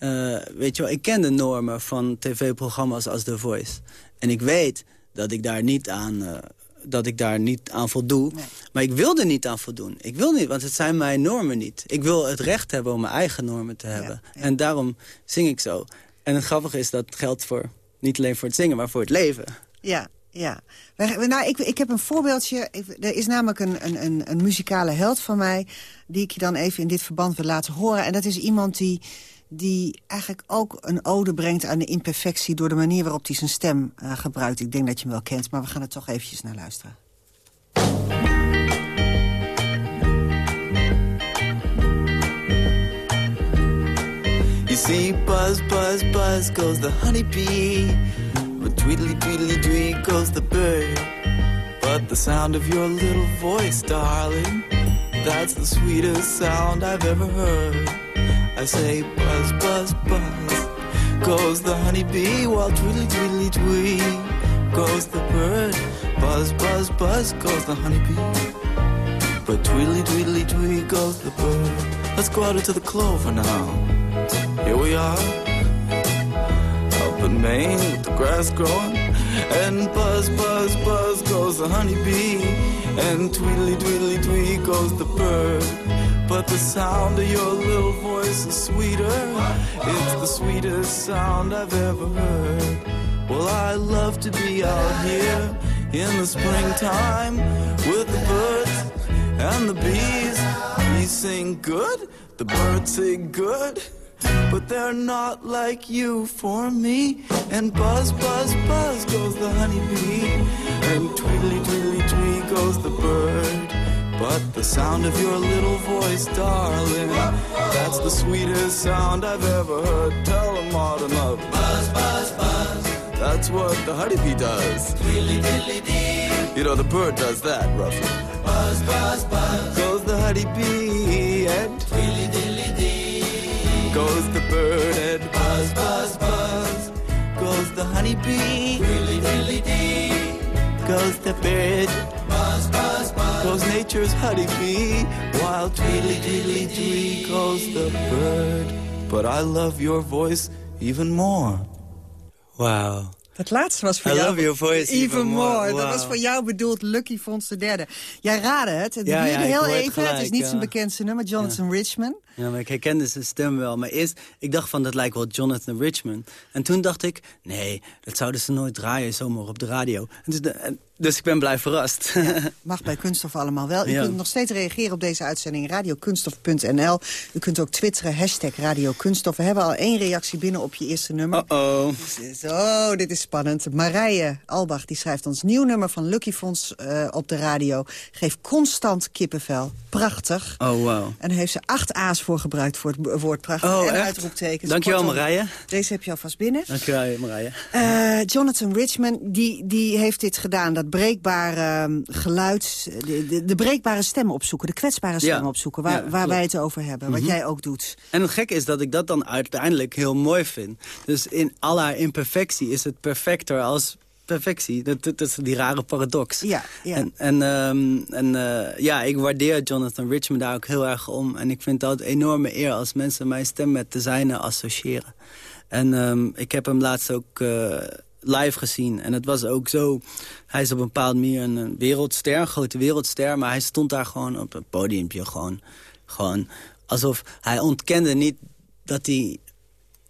Uh, weet je wel, ik ken de normen van tv-programma's als The Voice. En ik weet dat ik daar niet aan, uh, dat ik daar niet aan voldoe. Nee. Maar ik wil er niet aan voldoen. Ik wil niet, want het zijn mijn normen niet. Ik wil het recht hebben om mijn eigen normen te hebben. ja. En daarom zing ik zo. En het grappige is dat geldt voor, niet alleen voor het zingen, maar voor het leven. Ja, ja. Nou, ik, ik heb een voorbeeldje. Er is namelijk een, een, een, een muzikale held van mij... die ik je dan even in dit verband wil laten horen. En dat is iemand die die eigenlijk ook een ode brengt aan de imperfectie... door de manier waarop hij zijn stem uh, gebruikt. Ik denk dat je hem wel kent, maar we gaan er toch eventjes naar luisteren. You see, buzz, buzz, buzz goes the honeybee. But tweedly, tweedly, tweet goes the bird. But the sound of your little voice, darling... That's the sweetest sound I've ever heard. I say buzz, buzz, buzz. Goes the honeybee while tweedly, tweedly, tweet. Goes the bird. Buzz, buzz, buzz goes the honeybee. But tweedly, tweedly, tweet goes the bird. Let's go out into the clover now. Here we are. Up in Maine with the grass growing. And buzz, buzz, buzz goes the honeybee. And tweedly, tweedly, tweet goes the bird. But the sound of your little voice is sweeter. It's the sweetest sound I've ever heard. Well, I love to be out here in the springtime with the birds and the bees. Bees sing good, the birds sing good. But they're not like you for me. And buzz, buzz, buzz goes the honeybee. And tweedly, tweedly, tweet goes the bird. But the sound of your little voice, darling, that's the sweetest sound I've ever heard. Tell them all to love. Buzz, buzz, buzz. That's what the honeybee does. Tweedly, diddly, dee. You know, the bird does that, roughly. Buzz, buzz, buzz. Goes the honeybee and tweedly, diddly, dee. Goes the bird and buzz, buzz, buzz. Goes the honeybee. Tweedly, diddly, dee. Goes the bird. Goes nature's honeybee, while tweedly tweedly twee goes the bird. But I love your voice even more. Wow. Het laatste was voor I jou. love your voice even, even more. Dat was voor jou bedoeld Lucky Fons de derde. Jij raadde het. Het ja, duurde heel even. Gelijk, het is niet zijn bekendste nummer. Jonathan Richman. Ja, maar ik herkende zijn stem wel. Maar eerst, ik dacht van, dat lijkt wel Jonathan Richman. En toen dacht ik, nee, dat zouden ze nooit draaien zomaar op de radio. En dus, dus ik ben blij verrast. mag bij Kunststof allemaal wel. U kunt nog steeds reageren op deze uitzending radiokunstof.nl. U kunt ook twitteren, hashtag radiokunststof. We hebben al één reactie binnen op je eerste nummer. Uh-oh. Zo, dit is spannend. Marije Albach die schrijft ons nieuw nummer van Lucky Fonds uh, op de radio. Geeft constant kippenvel. Prachtig. Oh, wow. En heeft ze acht A's voor gebruikt voor het woord prachtig. Oh, en echt? uitroeptekens. Dankjewel, Marije. Deze heb je alvast binnen. Dankjewel, Marije. Uh, Jonathan Richman, die, die heeft dit gedaan. Dat breekbare uh, geluid, de, de, de, breekbare stem opzoeken. De kwetsbare stem ja. opzoeken, waar, ja, waar wij het over hebben. Mm -hmm. Wat jij ook doet. En het gekke is dat ik dat dan uiteindelijk heel mooi vind. Dus in al haar imperfectie is het perfecter als perfectie. Dat, dat, dat, is die rare paradox. Ja, ja. En, en, um, en uh, ja, ik waardeer Jonathan Richman daar ook heel erg om. En ik vind dat een enorme eer als mensen mijn stem met de zijne associëren. En um, ik heb hem laatst ook uh, live gezien. En het was ook zo... Hij is op een bepaalde manier een wereldster, een grote wereldster. Maar hij stond daar gewoon op een podiumpje. Gewoon, gewoon alsof hij ontkende niet dat hij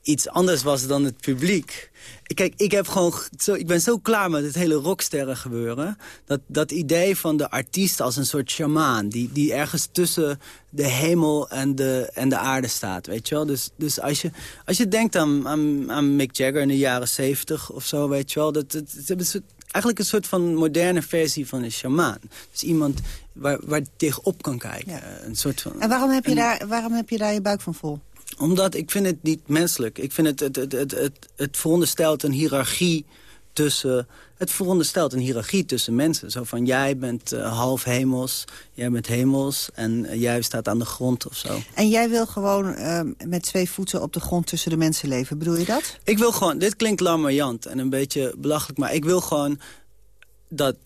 iets anders was dan het publiek. Kijk, ik, heb gewoon zo, ik ben zo klaar met het hele rocksterren gebeuren. Dat, dat idee van de artiest als een soort shamaan. Die, die ergens tussen de hemel en de, en de aarde staat. Weet je wel? Dus, dus als, je, als je denkt aan, aan, aan Mick Jagger in de jaren zeventig of zo. Weet je wel? Dat, dat, dat, dat is eigenlijk een soort van moderne versie van een shamaan. Dus iemand waar, waar tegenop kan kijken. Ja. Een soort van, en waarom heb, je daar, waarom heb je daar je buik van vol? Omdat ik vind het niet menselijk. Ik vind het, het, het, het, het, het veronderstelt een hiërarchie tussen... Het veronderstelt een hiërarchie tussen mensen. Zo van, jij bent uh, half hemels, jij bent hemels... en uh, jij staat aan de grond of zo. En jij wil gewoon uh, met twee voeten op de grond tussen de mensen leven. Bedoel je dat? Ik wil gewoon... Dit klinkt larmoyant en een beetje belachelijk... maar ik wil gewoon dat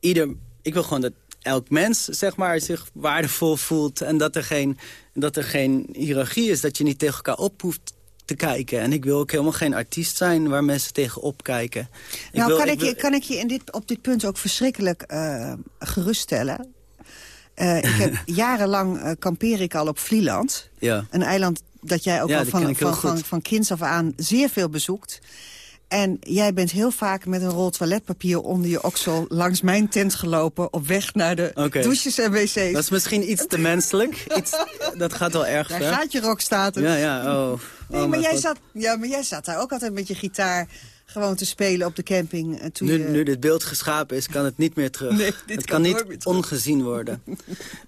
ieder... Ik wil gewoon dat elk mens zeg maar, zich waardevol voelt... en dat er, geen, dat er geen hiërarchie is, dat je niet tegen elkaar op hoeft te kijken. En ik wil ook helemaal geen artiest zijn waar mensen tegen opkijken. Nou, wil, kan, ik, wil... je, kan ik je in dit, op dit punt ook verschrikkelijk uh, geruststellen? Uh, ik heb jarenlang uh, kampeer ik al op Vlieland. Ja. Een eiland dat jij ook al van, van, van, van kinds af aan zeer veel bezoekt. En jij bent heel vaak met een rol toiletpapier onder je oksel... langs mijn tent gelopen op weg naar de douches en wc's. Dat is misschien iets te menselijk. Iets, dat gaat wel erg Daar gaat je rockstatus. Ja, ja, oh. nee, oh, maar, jij zat, ja, maar jij zat daar ook altijd met je gitaar gewoon te spelen op de camping. Eh, toen nu, je... nu dit beeld geschapen is, kan het niet meer terug. Nee, het kan, niet ongezien worden.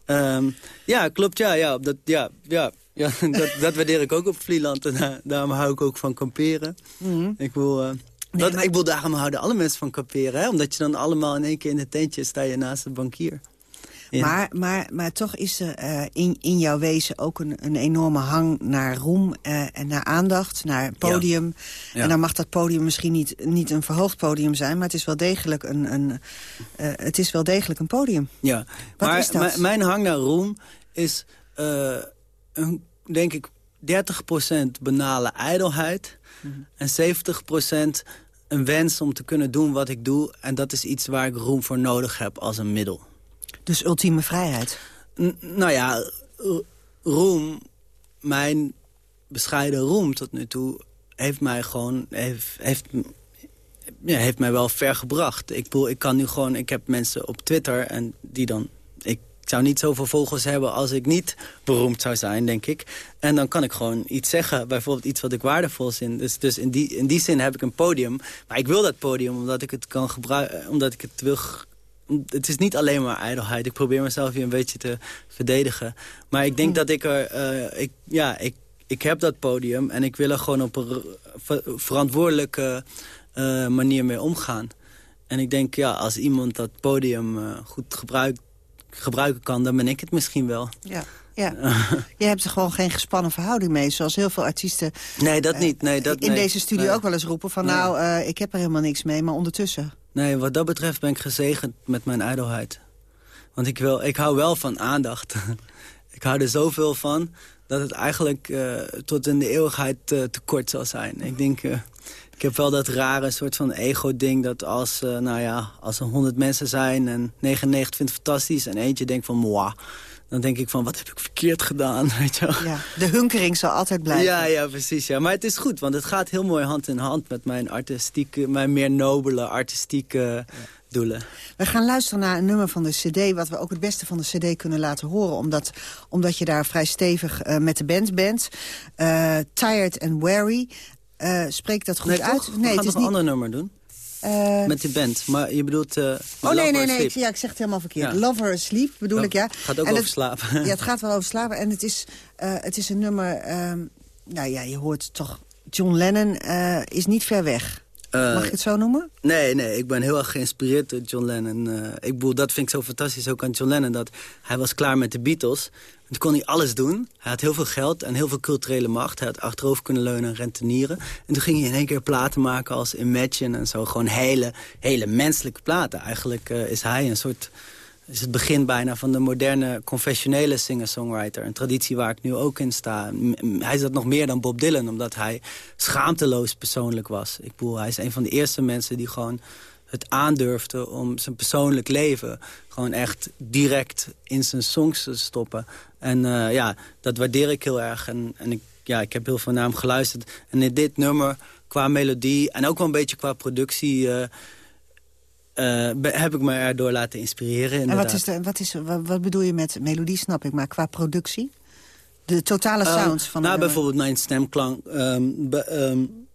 um, ja, klopt. Ja, ja, dat, ja, ja, ja dat, dat waardeer ik ook op Vlieland. En daarom hou ik ook van kamperen. Mm Ik wil... Uh, dat, maar... Ik wil daarom houden alle mensen van kamperen. Hè? Omdat je dan allemaal in één keer in het tentje sta je naast de bankier. Maar, maar, maar toch is er uh, in, in jouw wezen ook een, een enorme hang naar roem uh, en naar aandacht, naar podium. Ja. En dan mag dat podium misschien niet, niet een verhoogd podium zijn... maar het is wel degelijk een, een, uh, het is wel degelijk een podium. Ja, Wat maar is dat? mijn hang naar roem is, een, denk ik, 30% banale ijdelheid... Mm -hmm. en 70% een wens om te kunnen doen wat ik doe. En dat is iets waar ik roem voor nodig heb als een middel. Dus ultieme vrijheid? nou ja, roem, mijn bescheiden roem tot nu toe... heeft mij gewoon... heeft, heeft, ja, heeft mij wel ver gebracht. Ik, bedoel, ik kan nu gewoon... Ik heb mensen op Twitter en die dan... Ik zou niet zoveel volgers hebben als ik niet beroemd zou zijn, denk ik. En dan kan ik gewoon iets zeggen, bijvoorbeeld iets wat ik waardevol vind. Dus, dus in, die, in die zin heb ik een podium. Maar ik wil dat podium omdat ik het kan gebruiken, omdat ik het wil het is niet alleen maar ijdelheid. Ik probeer mezelf hier een beetje te verdedigen. Maar ik denk dat ik er... Uh, ik, ja, ik, ik heb dat podium en ik wil er gewoon op een verantwoordelijke uh, manier mee omgaan. En ik denk, ja, als iemand dat podium uh, goed gebruikt, gebruiken kan, dan ben ik het misschien wel. Ja. Ja, je hebt er gewoon geen gespannen verhouding mee. Zoals heel veel artiesten nee, dat niet. Nee, dat, in nee. deze studio nee. ook wel eens roepen van... nou, uh, ik heb er helemaal niks mee, maar ondertussen... Nee, wat dat betreft ben ik gezegend met mijn ijdelheid. Want ik, wil, ik hou wel van aandacht. ik hou er zoveel van dat het eigenlijk uh, tot in de eeuwigheid uh, te kort zal zijn. Ik denk, ik heb wel dat rare soort van ego-ding... dat als, nou ja, als er honderd mensen zijn en 99 vindt het fantastisch... en eentje denkt van, moi, dan denk ik van, wat heb ik verkeerd gedaan? Weet je? Ja, de hunkering zal altijd blijven. Ja, ja, precies. Ja. Maar het is goed, want het gaat heel mooi hand in hand... met mijn artistieke, mijn meer nobele artistieke ja. doelen. We gaan luisteren naar een nummer van de cd... wat we ook het beste van de cd kunnen laten horen... omdat, omdat je daar vrij stevig uh, met de band bent. Uh, Tired and Weary. Uh, spreekt dat goed nee, uit? Nee, we gaan het is nog niet... een ander nummer doen. Uh, met die band, maar je bedoelt... Uh, oh nee, nee, nee, ik, ja, ik zeg het helemaal verkeerd. Ja. Lover Asleep bedoel ik, ja. gaat ook en over het, slapen. Ja, het gaat wel over slapen. En het is, uh, het is een nummer... Um, nou ja, je hoort toch... John Lennon is niet ver weg. Mag ik het zo noemen? Nee, nee, ik ben heel erg geïnspireerd door John Lennon. ik bedoel, dat vind ik zo fantastisch ook aan John Lennon. Dat hij was klaar met de Beatles. Toen kon hij alles doen. Hij had heel veel geld en heel veel culturele macht. Hij had achterover kunnen leunen en rentenieren. En toen ging hij in één keer platen maken als Imagine en zo. Gewoon hele, hele menselijke platen. Eigenlijk uh, is hij een soort... is het begin bijna van de moderne, confessionele singer-songwriter. Een traditie waar ik nu ook in sta. Hij is dat nog meer dan Bob Dylan, omdat hij schaamteloos persoonlijk was. Ik bedoel, hij is een van de eerste mensen die gewoon het aandurfde om zijn persoonlijk leven... gewoon echt direct in zijn songs te stoppen. En uh, ja, dat waardeer ik heel erg. En, en ik, ja, ik heb heel veel naar hem geluisterd. En in dit nummer, qua melodie en ook wel een beetje qua productie... Uh, uh, heb ik me erdoor laten inspireren. Inderdaad. En wat, is de, wat, is, wat, wat bedoel je met melodie, snap ik, maar qua productie? De totale sounds uh, van... Nou, bijvoorbeeld mijn stemklank... Um, be, um,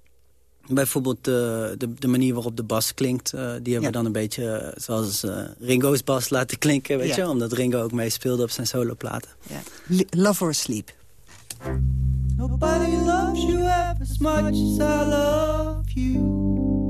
Bijvoorbeeld de, de, de, manier waarop de bas klinkt, uh, die hebben ja. we dan een beetje zoals uh, Ringo's bas laten klinken, weet ja. je? Omdat Ringo ook meespeelde op zijn soloplaten. Ja. Love or Sleep. Nobody loves you half as much as I love you.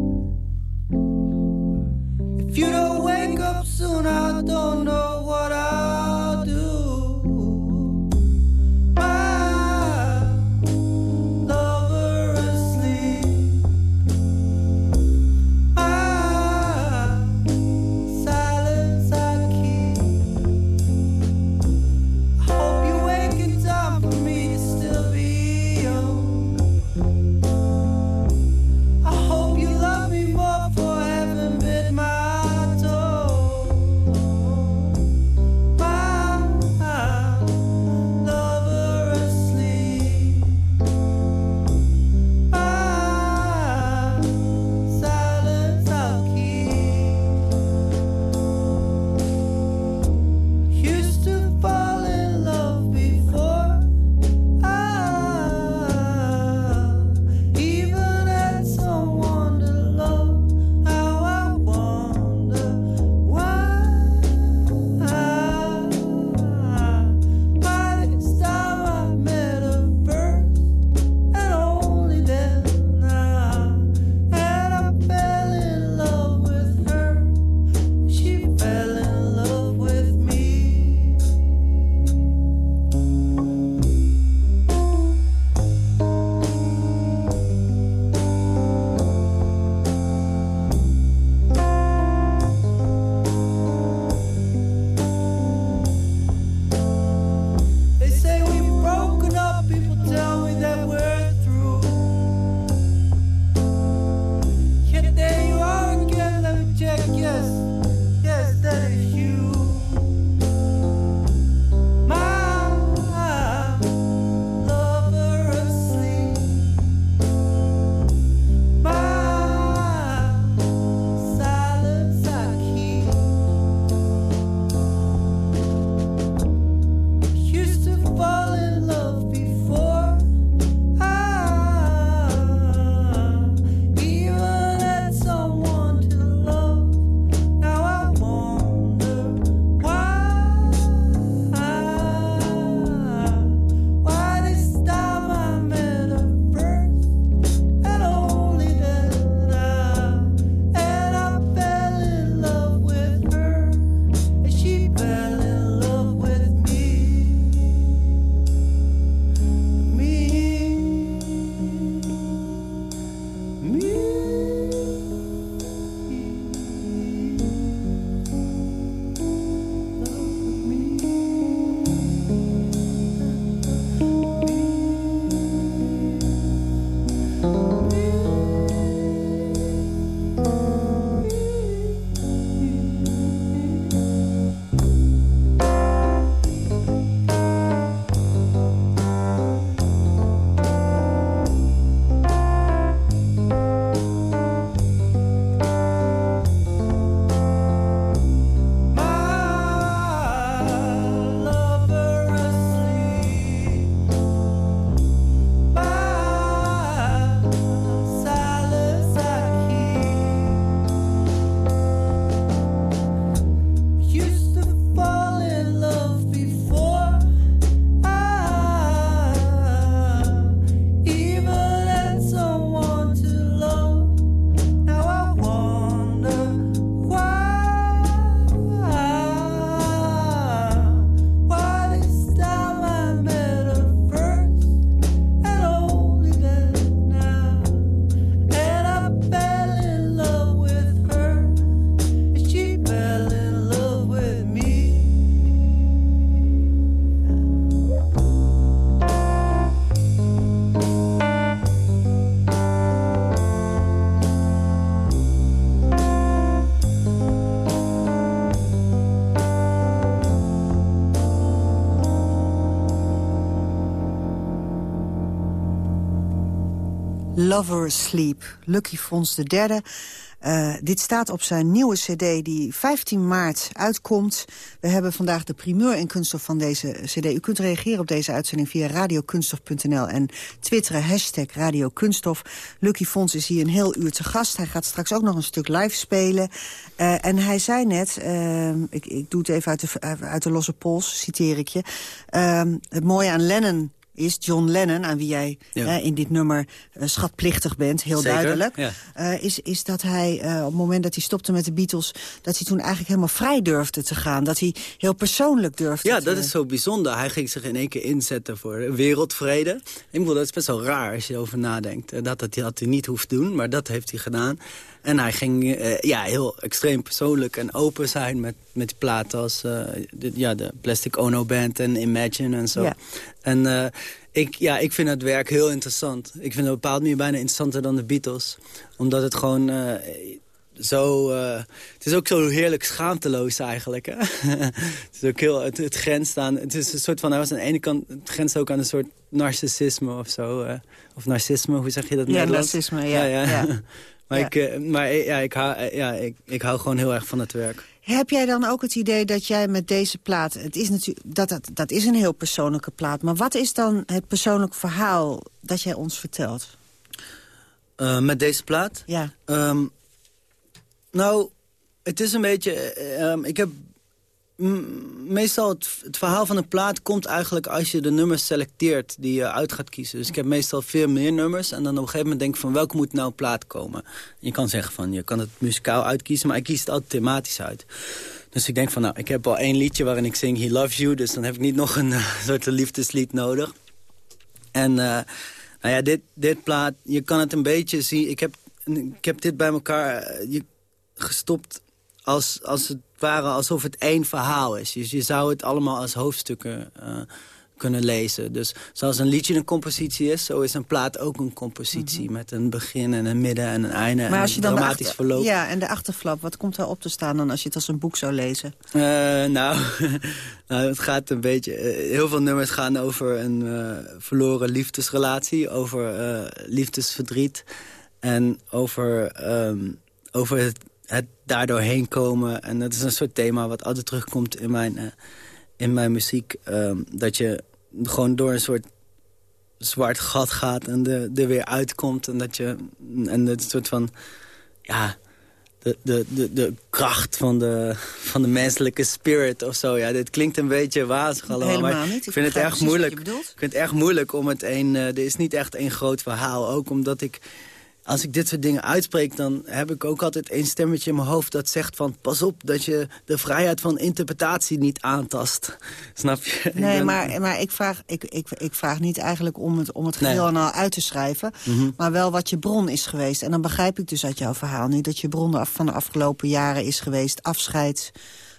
Lover Sleep. Lucky Fons de derde. Uh, dit staat op zijn nieuwe cd die 15 maart uitkomt. We hebben vandaag de primeur in Kunststof van deze cd. U kunt reageren op deze uitzending via radiokunststof.nl en twitteren hashtag radiokunststof. Lucky Fons is hier een heel uur te gast. Hij gaat straks ook nog een stuk live spelen. Uh, en hij zei net, uh, ik, ik doe het even uit de, uit de losse pols, citeer ik je. het mooie aan Lennon is John Lennon, aan wie jij in dit nummer uh, schatplichtig bent, heel duidelijk... Uh, is, is dat hij uh, op het moment dat hij stopte met de Beatles... dat hij toen eigenlijk helemaal vrij durfde te gaan. Dat hij heel persoonlijk durfde Ja, dat is zo bijzonder. Hij ging zich in één keer inzetten voor wereldvrede. Ik bedoel, dat is best wel raar als je erover nadenkt. Dat, dat, had hij niet hoeft doen, maar dat heeft hij gedaan. En hij ging uh, ja, heel extreem persoonlijk en open zijn met, met die platen als uh, de, ja, de Plastic Ono Band en Imagine en zo. Ja. En uh, ik, ja, ik vind het werk heel interessant. Ik vind het op een bepaalde manier bijna interessanter dan de Beatles. Omdat het gewoon zo... het is ook zo heerlijk schaamteloos eigenlijk. Hè? het is ook heel... Het, het grenst aan... Het is een soort van... Hij was aan de ene kant... Het grenst ook aan een soort narcissisme of zo. of narcisme, hoe zeg je dat in Ja, narcisme, ja. ja, ja. Maar, ik, uh, maar ja, ik, hou, eh, ja ik, ik hou gewoon heel erg van het werk. Heb jij dan ook het idee dat jij met deze plaat... Het is natuurlijk, dat, dat, dat is een heel persoonlijke plaat. Maar wat is dan het persoonlijk verhaal dat jij ons vertelt? Uh, met deze plaat? Ja. Um, nou, het is een beetje... Um, ik heb meestal het, verhaal van een plaat komt eigenlijk als je de nummers selecteert die je uit gaat kiezen. Dus ik heb meestal veel meer nummers en dan op een gegeven moment denk ik van welke moet nou een plaat komen. Je kan zeggen van je kan het muzikaal uitkiezen, maar ik kies het altijd thematisch uit. Dus ik denk van nou, ik heb al één liedje waarin ik zing He Loves You, dus dan heb ik niet nog een uh, soort liefdeslied nodig. En uh, nou ja, dit, dit plaat, je kan het een beetje zien. Ik heb, ik heb dit bij elkaar gestopt als, als het ware alsof het één verhaal is. Dus je zou het allemaal als hoofdstukken uh, kunnen lezen. Dus zoals een liedje een compositie is... zo is een plaat ook een compositie... Mhm. met een begin en een midden en een einde maar als je dan dramatisch achter, verloop. Ja, en de achterflap, wat komt daar op te staan dan... als je het als een boek zou lezen? Uh, nou, nou, het gaat een beetje... Uh, heel veel nummers gaan over een uh, verloren liefdesrelatie... over liefdesverdriet en over, um, over het het daardoor heen komen. En dat is een soort thema wat altijd terugkomt in mijn, uh, in mijn muziek. Um, dat je gewoon door een soort zwart gat gaat en er, er weer uitkomt. En dat je en het soort van ja, de, de, de, de kracht van de, van de menselijke spirit of zo. Ja, dit klinkt een beetje wazig allemaal. Helemaal maar niet. Ik, vind het erg moeilijk. Ik vind het erg moeilijk om het een. Uh, er is niet echt een groot verhaal. Ook omdat ik als ik dit soort dingen uitspreek, dan heb ik ook altijd een stemmetje in mijn hoofd dat zegt van... pas op dat je de vrijheid van interpretatie niet aantast. Snap je? Nee, maar, maar ik, vraag, ik, ik, ik vraag niet eigenlijk om het, om het geheel en al uit te schrijven... Mhm. maar wel wat je bron is geweest. En dan begrijp ik dus uit jouw verhaal nu... dat je bron van de afgelopen jaren is geweest afscheid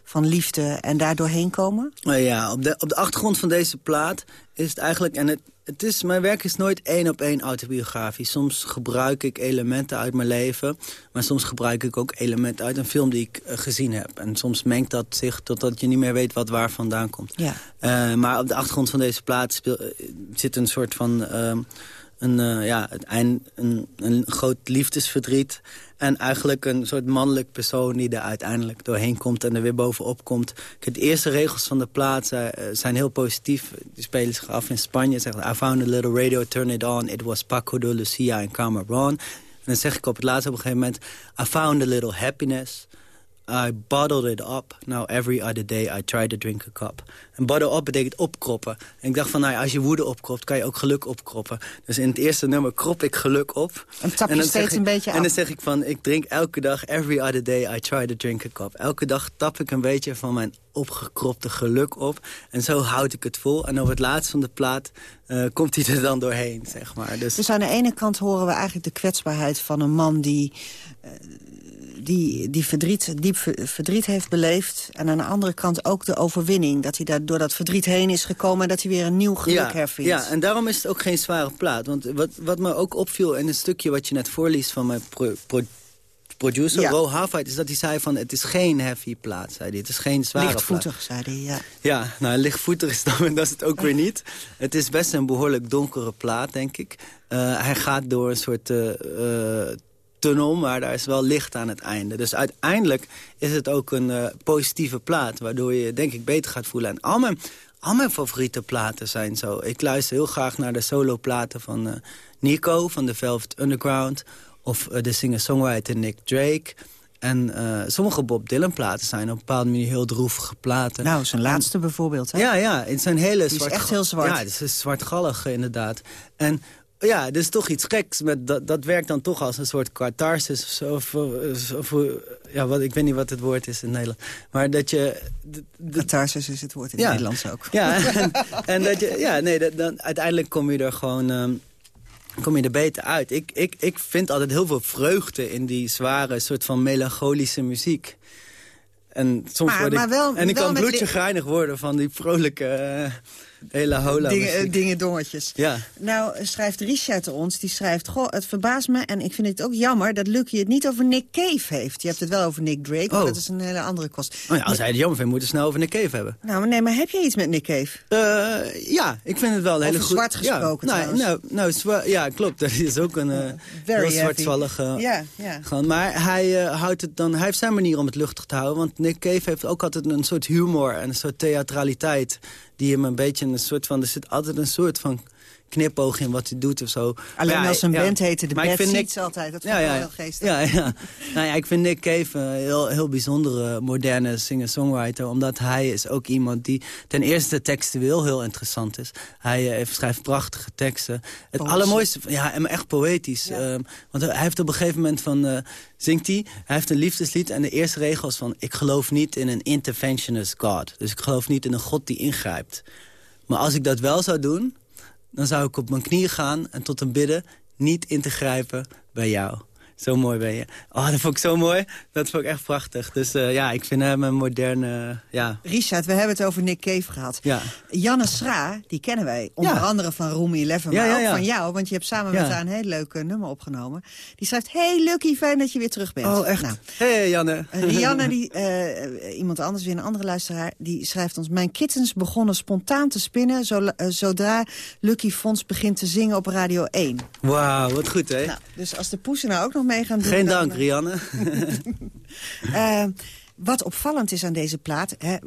van liefde en daar doorheen komen? Ja, op de, op de achtergrond van deze plaat is het eigenlijk... en het, het is, mijn werk is nooit één op één autobiografisch. Soms gebruik ik elementen uit mijn leven... maar soms gebruik ik ook elementen uit een film die ik uh, gezien heb. En soms mengt dat zich totdat je niet meer weet wat waar vandaan komt. Ja. Uh, maar op de achtergrond van deze plaat speel, uh, zit een soort van... Een, uh, ja, een, een, een groot liefdesverdriet. En eigenlijk een soort mannelijk persoon die er uiteindelijk doorheen komt en er weer bovenop komt. De eerste regels van de plaat zijn, eh, zijn heel positief. Die spelen zich af in Spanje. Zeggen, I found a little radio, turn it on. It was Paco de Lucia en Cameron. En dan zeg ik op het laatste op een gegeven moment... I found a little happiness. I bottled it up. Now every other day I try to drink a cup. En bottle up betekent opkroppen. En ik dacht van, nou ja, als je woede opkropt, kan je ook geluk opkroppen. Dus in het eerste nummer krop ik geluk op. En tap je steeds een beetje af. En dan zeg ik van, ik drink elke dag, every other day I try to drink a cup. Elke dag tap ik een beetje van mijn opgekropte geluk op. En zo houd ik het vol. En op het laatst van de plaat uh, komt hij er dan doorheen, zeg maar. Dus... dus aan de ene kant horen we eigenlijk de kwetsbaarheid van een man die... Uh, die, die verdriet, diep verdriet heeft beleefd. En aan de andere kant ook de overwinning. Dat hij daar door dat verdriet heen is gekomen... en dat hij weer een nieuw geluk ja, hervindt. Ja, en daarom is het ook geen zware plaat. Want wat, wat me ook opviel in een stukje wat je net voorliest van mijn pro, producer, ja. Ro Halfheid, is dat hij zei van... het is geen heavy plaat, zei hij. Het is geen zware lichtvoetig, zei hij, ja. Ja, nou, lichtvoetig is, dan, dat is het ook weer niet. Het is best een behoorlijk donkere plaat, denk ik. Uh, hij gaat door een soort... Uh, tunnel, maar daar is wel licht aan het einde. Dus uiteindelijk is het ook een uh, positieve plaat... waardoor je denk ik beter gaat voelen. En al mijn, al mijn favoriete platen zijn zo. Ik luister heel graag naar de soloplaten van uh, Nico van The Velvet Underground... of uh, de singer-songwriter Nick Drake... En sommige Bob Dylan platen zijn op een bepaalde manier heel droevige platen. Nou, zijn laatste bijvoorbeeld, hè? Ja, ja. Het zijn hele zwart... is echt heel zwart. Ja, het is zwartgallig inderdaad. En ja, is toch iets geks. Met dat, dat werkt dan toch als een soort catharsis of zo. Of, of, ja, wat, ik weet niet wat het woord is in Nederland. Maar dat je... Catharsis is het woord in het Nederlands ook. Ja, en, en, dat je... Ja, nee, dat, dan, uiteindelijk kom je er gewoon... Um, kom je er beter uit. Ik, ik, ik vind altijd heel veel vreugde in die zware soort van melancholische muziek. En soms maar, word ik, wel, en ik kan bloedje geinig worden van die vrolijke... Uh, hele hola Dingen, eh, dingen dongetjes. Ja. Nou, schrijft Richard ons, die schrijft... Goh, het verbaast me en ik vind het ook jammer dat Lucky het niet over Nick Cave heeft. Je hebt het wel over Nick Drake, maar oh. dat is een hele andere kost. Oh ja, als hij het jammer vindt, moet het snel over Nick Cave hebben. Nou, maar nee, maar heb je iets met Nick Cave? Uh, ja, ik vind het wel een hele goede... zwart gesproken ja, nou, nou, nou zwa ja, klopt. Dat is ook een uh, heel zwartvallige... Ja, ja. Maar hij, uh, houdt het dan, hij heeft zijn manier om het luchtig te houden. Want Nick Cave heeft ook altijd een soort humor en een soort theatraliteit die hem een beetje een soort van... Er zit altijd een soort van knipoog in wat hij doet of zo. Alleen als een band heette de Bad Seeds altijd. Dat ja, ja, heel geestig. Ja, ja. nou ja, ik vind Nick Cave een heel, heel bijzondere moderne singer-songwriter. Omdat hij is ook iemand die ten eerste textueel heel interessant is. Hij uh, schrijft prachtige teksten. Het allermooiste, ja, en echt poëtisch. Ehm, want hij heeft op een gegeven moment van... Uh, zingt hij, hij heeft een liefdeslied en de eerste regels van... ik geloof niet in een interventionist God. Dus ik geloof niet in een God die ingrijpt. Maar als ik dat wel zou doen, dan zou ik op mijn knieën gaan en tot hem bidden... niet in te grijpen bij jou. Zo mooi ben je. Oh, dat vond ik zo mooi. Dat vond ik echt prachtig. Dus uh, ja, ik vind hem een moderne... ja. Richard, we hebben het over Nick Cave gehad. Ja. Janne Schra, die kennen wij. Onder andere van Room 11, maar ja, ook van jou. Want je hebt samen met haar een heel leuk uh, nummer opgenomen. Die schrijft, hey Lucky, fijn dat je weer terug bent. Oh, echt? Nou, hey Janne. Janne, die, iemand anders, weer een andere luisteraar... die schrijft ons... Mijn kittens begonnen spontaan te spinnen... Zo, zodra Lucky Fons begint te zingen op Radio 1. Wauw, wat goed, hè? Nou, dus als de poesen nou ook nog mee gaan doen... Geen dank, Rianne. uh, wat opvallend is aan deze plaat... Hè, uh,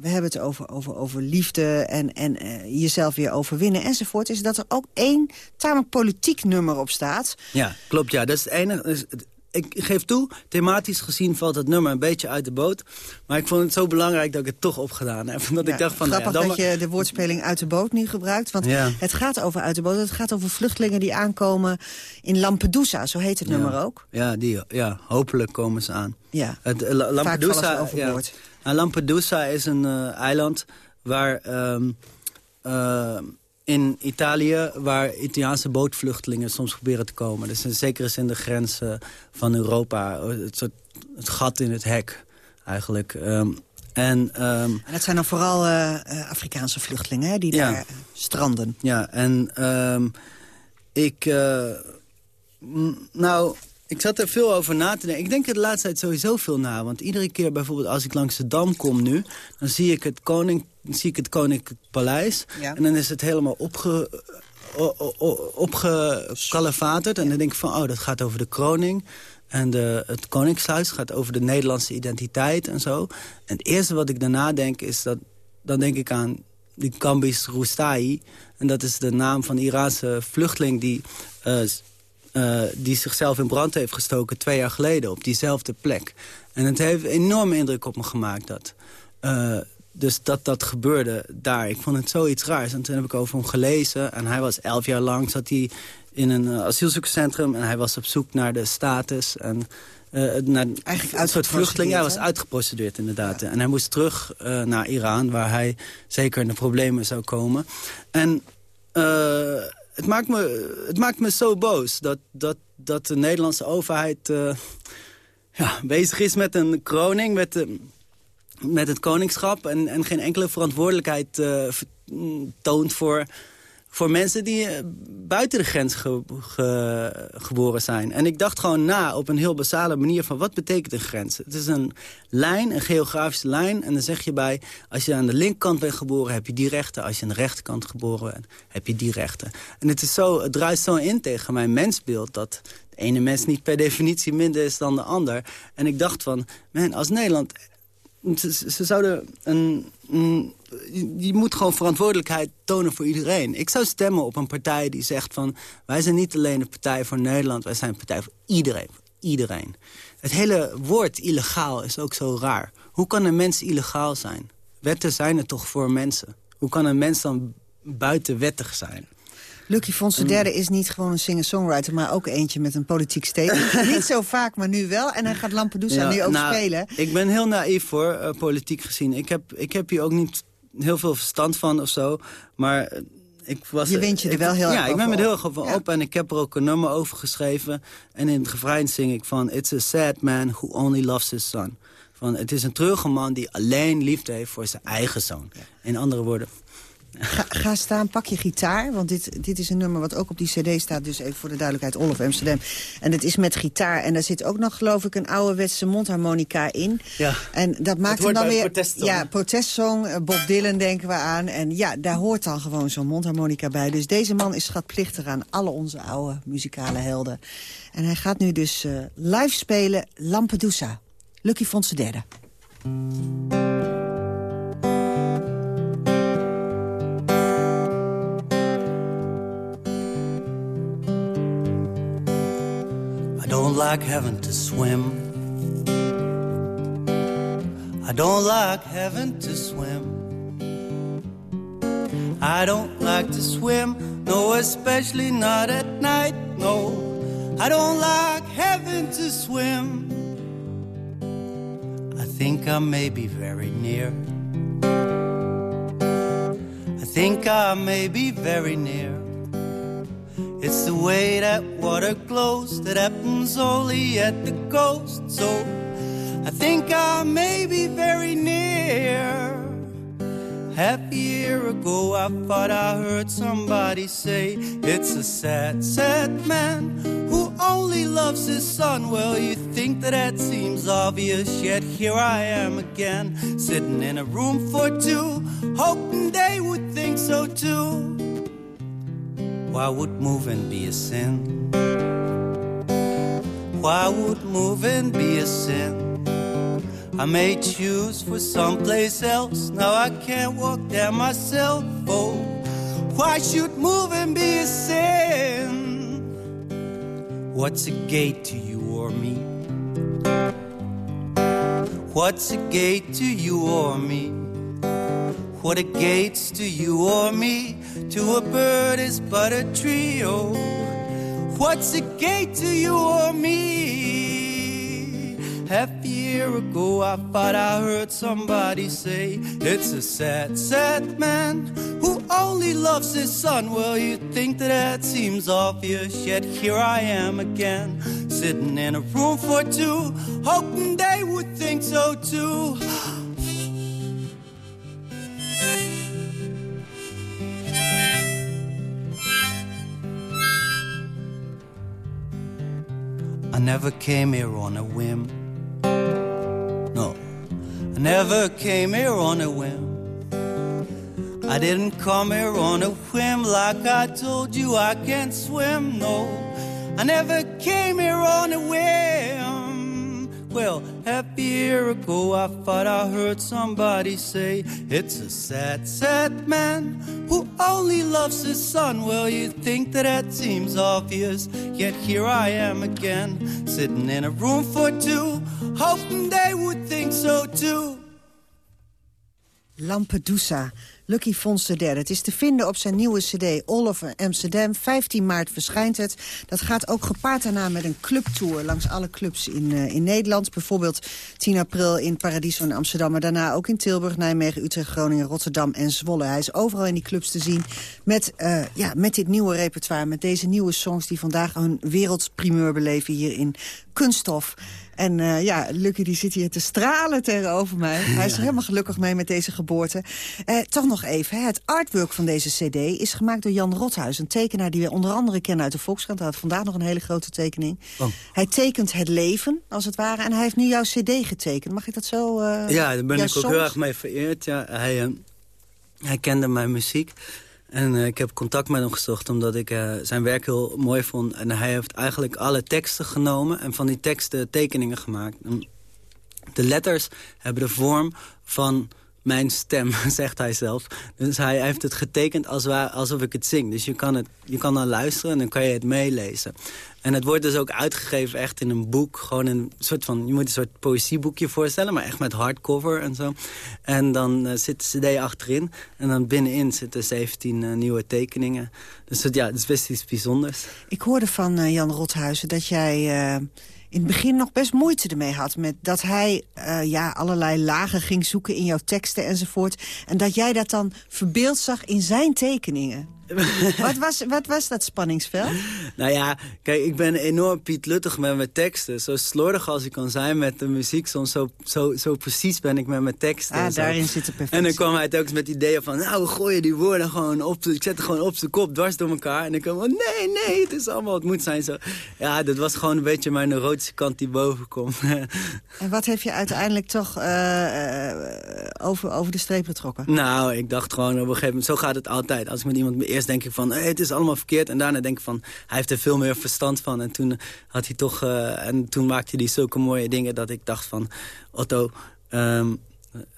we hebben het over, over, over liefde en, en uh, jezelf weer overwinnen enzovoort... is dat er ook één tamelijk politiek nummer op staat. Ja, klopt. Ja. Dat is het enige ik geef toe, thematisch gezien valt het nummer een beetje uit de boot. Maar ik vond het zo belangrijk dat ik het toch opgedaan heb. Dat ik dacht van, grappig nou ja, dat je de woordspeling uit de boot nu gebruikt. Want het gaat over uit de boot. Het gaat over vluchtelingen die aankomen in Lampedusa. Zo heet het nummer ook. Ja, die, ja, hopelijk komen ze aan. Ja, het, uh, Lampedusa, ja, nou, Lampedusa is een uh, eiland waar... Um, uh, in Italië... waar Italiaanse bootvluchtelingen soms proberen te komen. Dus in zekere zin de grens van Europa. Het, soort, het gat in het hek, eigenlijk. Um, en, um, en dat zijn dan vooral uh, Afrikaanse vluchtelingen hè, die daar stranden. Ja, en um, ik... Uh, nou, ik zat er veel over na te denken. Ik denk er de laatste tijd sowieso veel na. Want iedere keer bijvoorbeeld als ik langs de Dam kom nu... dan zie ik het, koning, zie ik het Koninklijk Paleis. En dan is het helemaal opge, opgekalevaterd. En dan denk ik van, oh, dat gaat over de kroning. En de, het Koningshuis gaat over de Nederlandse identiteit en zo. En het eerste wat ik daarna denk is dat... dan denk ik aan die Kambis Roustai. En dat is de naam van de Iraanse vluchteling... die uh, uh, die zichzelf in brand heeft gestoken twee jaar geleden op diezelfde plek. En het heeft een enorme indruk op me gemaakt dat. Uh, dus dat dat gebeurde daar. Ik vond het zoiets raars. En toen heb ik over hem gelezen. En hij was elf jaar lang, zat hij in een uh, asielzoekerscentrum. En hij was op zoek naar de status. En, uh, naar Eigenlijk een soort vluchteling. Hij was uitgeprocedeerd inderdaad. En hij moest terug uh, naar Iran, waar hij zeker in de problemen zou komen. En het, maakt me, het maakt me zo boos dat, dat, dat de Nederlandse overheid uh, ja, bezig is met een kroning, met, de, met het koningschap... en, en geen enkele verantwoordelijkheid uh, toont voor, voor mensen die eh, buiten de grens geboren zijn. En ik dacht gewoon na op een heel basale manier van wat betekent een grens? Het is een lijn, een geografische lijn. En dan zeg je bij, als je aan de linkerkant bent geboren, heb je die rechten. Als je aan de rechterkant geboren bent, heb je die rechten. En het, is zo, het draait zo in tegen mijn mensbeeld dat de ene mens niet per definitie minder is dan de ander. En ik dacht van, man, als Nederland ze, zouden een, Je moet gewoon verantwoordelijkheid tonen voor iedereen. Ik zou stemmen op een partij die zegt van... wij zijn niet alleen een partij voor Nederland... wij zijn een partij voor iedereen. Iedereen. Het hele woord illegaal is ook zo raar. Hoe kan een mens illegaal zijn? Wetten zijn er toch voor mensen? Hoe kan een mens dan buitenwettig zijn? Lucky Fons de derde is niet gewoon een singer-songwriter... maar ook eentje met een politiek statement. niet zo vaak, maar nu wel. En hij gaat Lampedusa nu ook nou, spelen. Ik ben heel naïef voor uh, politiek gezien. Ik heb, ik heb hier ook niet heel veel verstand van of zo. Maar eh, ik was, je wint je er wel heel ja, erg ik ben me er heel erg van op en ik heb er ook een nummer over geschreven. En in het refrein zing ik van... It's a sad man who only loves his son. Van, het is een treurige man die alleen liefde heeft voor zijn eigen zoon. In andere woorden, Ga, ga, staan, pak je gitaar. Want dit, dit is een nummer wat ook op die cd staat. Dus even voor de duidelijkheid, Olaf Amsterdam. En het is met gitaar. En daar zit ook nog, geloof ik, een ouderwetse mondharmonica in. Ja. En dat maakt hem dan weer... Protestsong. Ja, protestsong. Eh, Bob Dylan denken we aan. En ja, daar hoort dan gewoon zo'n mondharmonica bij. Dus deze man is schatplichtig aan alle onze oude muzikale helden. En hij gaat nu dus uh, live spelen Lampedusa. Lucky Fonse derde. Don't like having to swim. I don't like having to swim. I don't like to swim, no, especially not at night, no. I don't like having to swim. I think I may be very near. I think I may be very near. It's the way that water glows that happens only at the coast. So I think I may be very near. Half a year ago, I thought I heard somebody say it's a sad, sad man who only loves his son. Well, you think that that seems obvious, yet here I am again, sitting in a room for two, hoping they would think so too. Why would moving be a sin? Why would moving be a sin? I may choose for someplace else. Now I can't walk there myself. Oh, why should moving be a sin? What's a gate to you or me? What's a gate to you or me? What a gates to you or me? To a bird is but a trio. What's a gate to you or me? Half a year ago, I thought I heard somebody say it's a sad, sad man who only loves his son. Well, you'd think that that seems obvious, yet here I am again, sitting in a room for two, hoping they would think so too. Never came here on a whim. No, I never came here on a whim. I didn't come here on a whim like I told you I can't swim. No, I never came here on a whim. Well, half a year ago I thought I heard somebody say it's a sad, sad man who only loves his son. Well, you think that that seems obvious, yet here I am again, sitting in a room for two, hoping they would think so too. Lampedusa Lucky Fons de derde. Het is te vinden op zijn nieuwe cd All Over Amsterdam. 15 maart verschijnt het. Dat gaat ook gepaard daarna met een clubtour langs alle clubs in, uh, in Nederland. Bijvoorbeeld 10 april in Paradiso in Amsterdam. Maar daarna ook in Tilburg, Nijmegen, Utrecht, Groningen, Rotterdam en Zwolle. Hij is overal in die clubs te zien met, uh, ja, met dit nieuwe repertoire. Met deze nieuwe songs die vandaag een wereldprimeur beleven hier in kunststof. En uh, ja, Lucky die zit hier te stralen tegenover mij. Hij is er helemaal gelukkig mee met deze geboorte. Uh, toch nog even, hè. het artwork van deze cd is gemaakt door Jan Rothuis. Een tekenaar die we onder andere kennen uit de Volkskrant. Hij had vandaag nog een hele grote tekening. Oh. Hij tekent het leven, als het ware. En hij heeft nu jouw cd getekend. Mag ik dat zo... Uh, ja, daar ben ik ook heel erg mee vereerd. Ja, hij, hij kende mijn muziek. En uh, ik heb contact met hem gezocht omdat ik uh, zijn werk heel mooi vond. En hij heeft eigenlijk alle teksten genomen en van die teksten tekeningen gemaakt. De letters hebben de vorm van mijn stem, zegt hij zelf. Dus hij heeft het getekend als waar, alsof ik het zing. Dus je kan, het, je kan dan luisteren en dan kan je het meelezen. En het wordt dus ook uitgegeven echt in een boek. Gewoon een soort van, je moet een soort poëzieboekje voorstellen, maar echt met hardcover en zo. En dan uh, zit cd achterin. En dan binnenin zitten 17 uh, nieuwe tekeningen. Dus ja, het is best iets bijzonders. Ik hoorde van uh, Jan Rothuizen dat jij in het begin nog best moeite ermee had. Met dat hij uh, ja, allerlei lagen ging zoeken in jouw teksten enzovoort. En dat jij dat dan verbeeld zag in zijn tekeningen. wat, was, wat was dat spanningsveld? Nou ja, kijk, ik ben enorm Piet Luttig met mijn teksten. Zo slordig als ik kan zijn met de muziek. Soms zo, zo, zo precies ben ik met mijn teksten. Ah, daarin zit de perfectie. En dan kwam hij telkens met ideeën van... nou, we gooien die woorden gewoon op... ik zet het gewoon op zijn kop, dwars door elkaar. En dan kwam nee, nee, het is allemaal... het moet zijn zo. Ja, dat was gewoon een beetje mijn neurotische kant die boven komt. en wat heb je uiteindelijk toch uh, over, over de streep getrokken? Nou, ik dacht gewoon op een gegeven moment... zo gaat het altijd. Als ik met iemand eerst denk ik van, het is allemaal verkeerd. En daarna denk ik van, hij heeft er veel meer verstand van. En toen had hij toch, uh, en toen maakte hij zulke mooie dingen dat ik dacht van, Otto, um,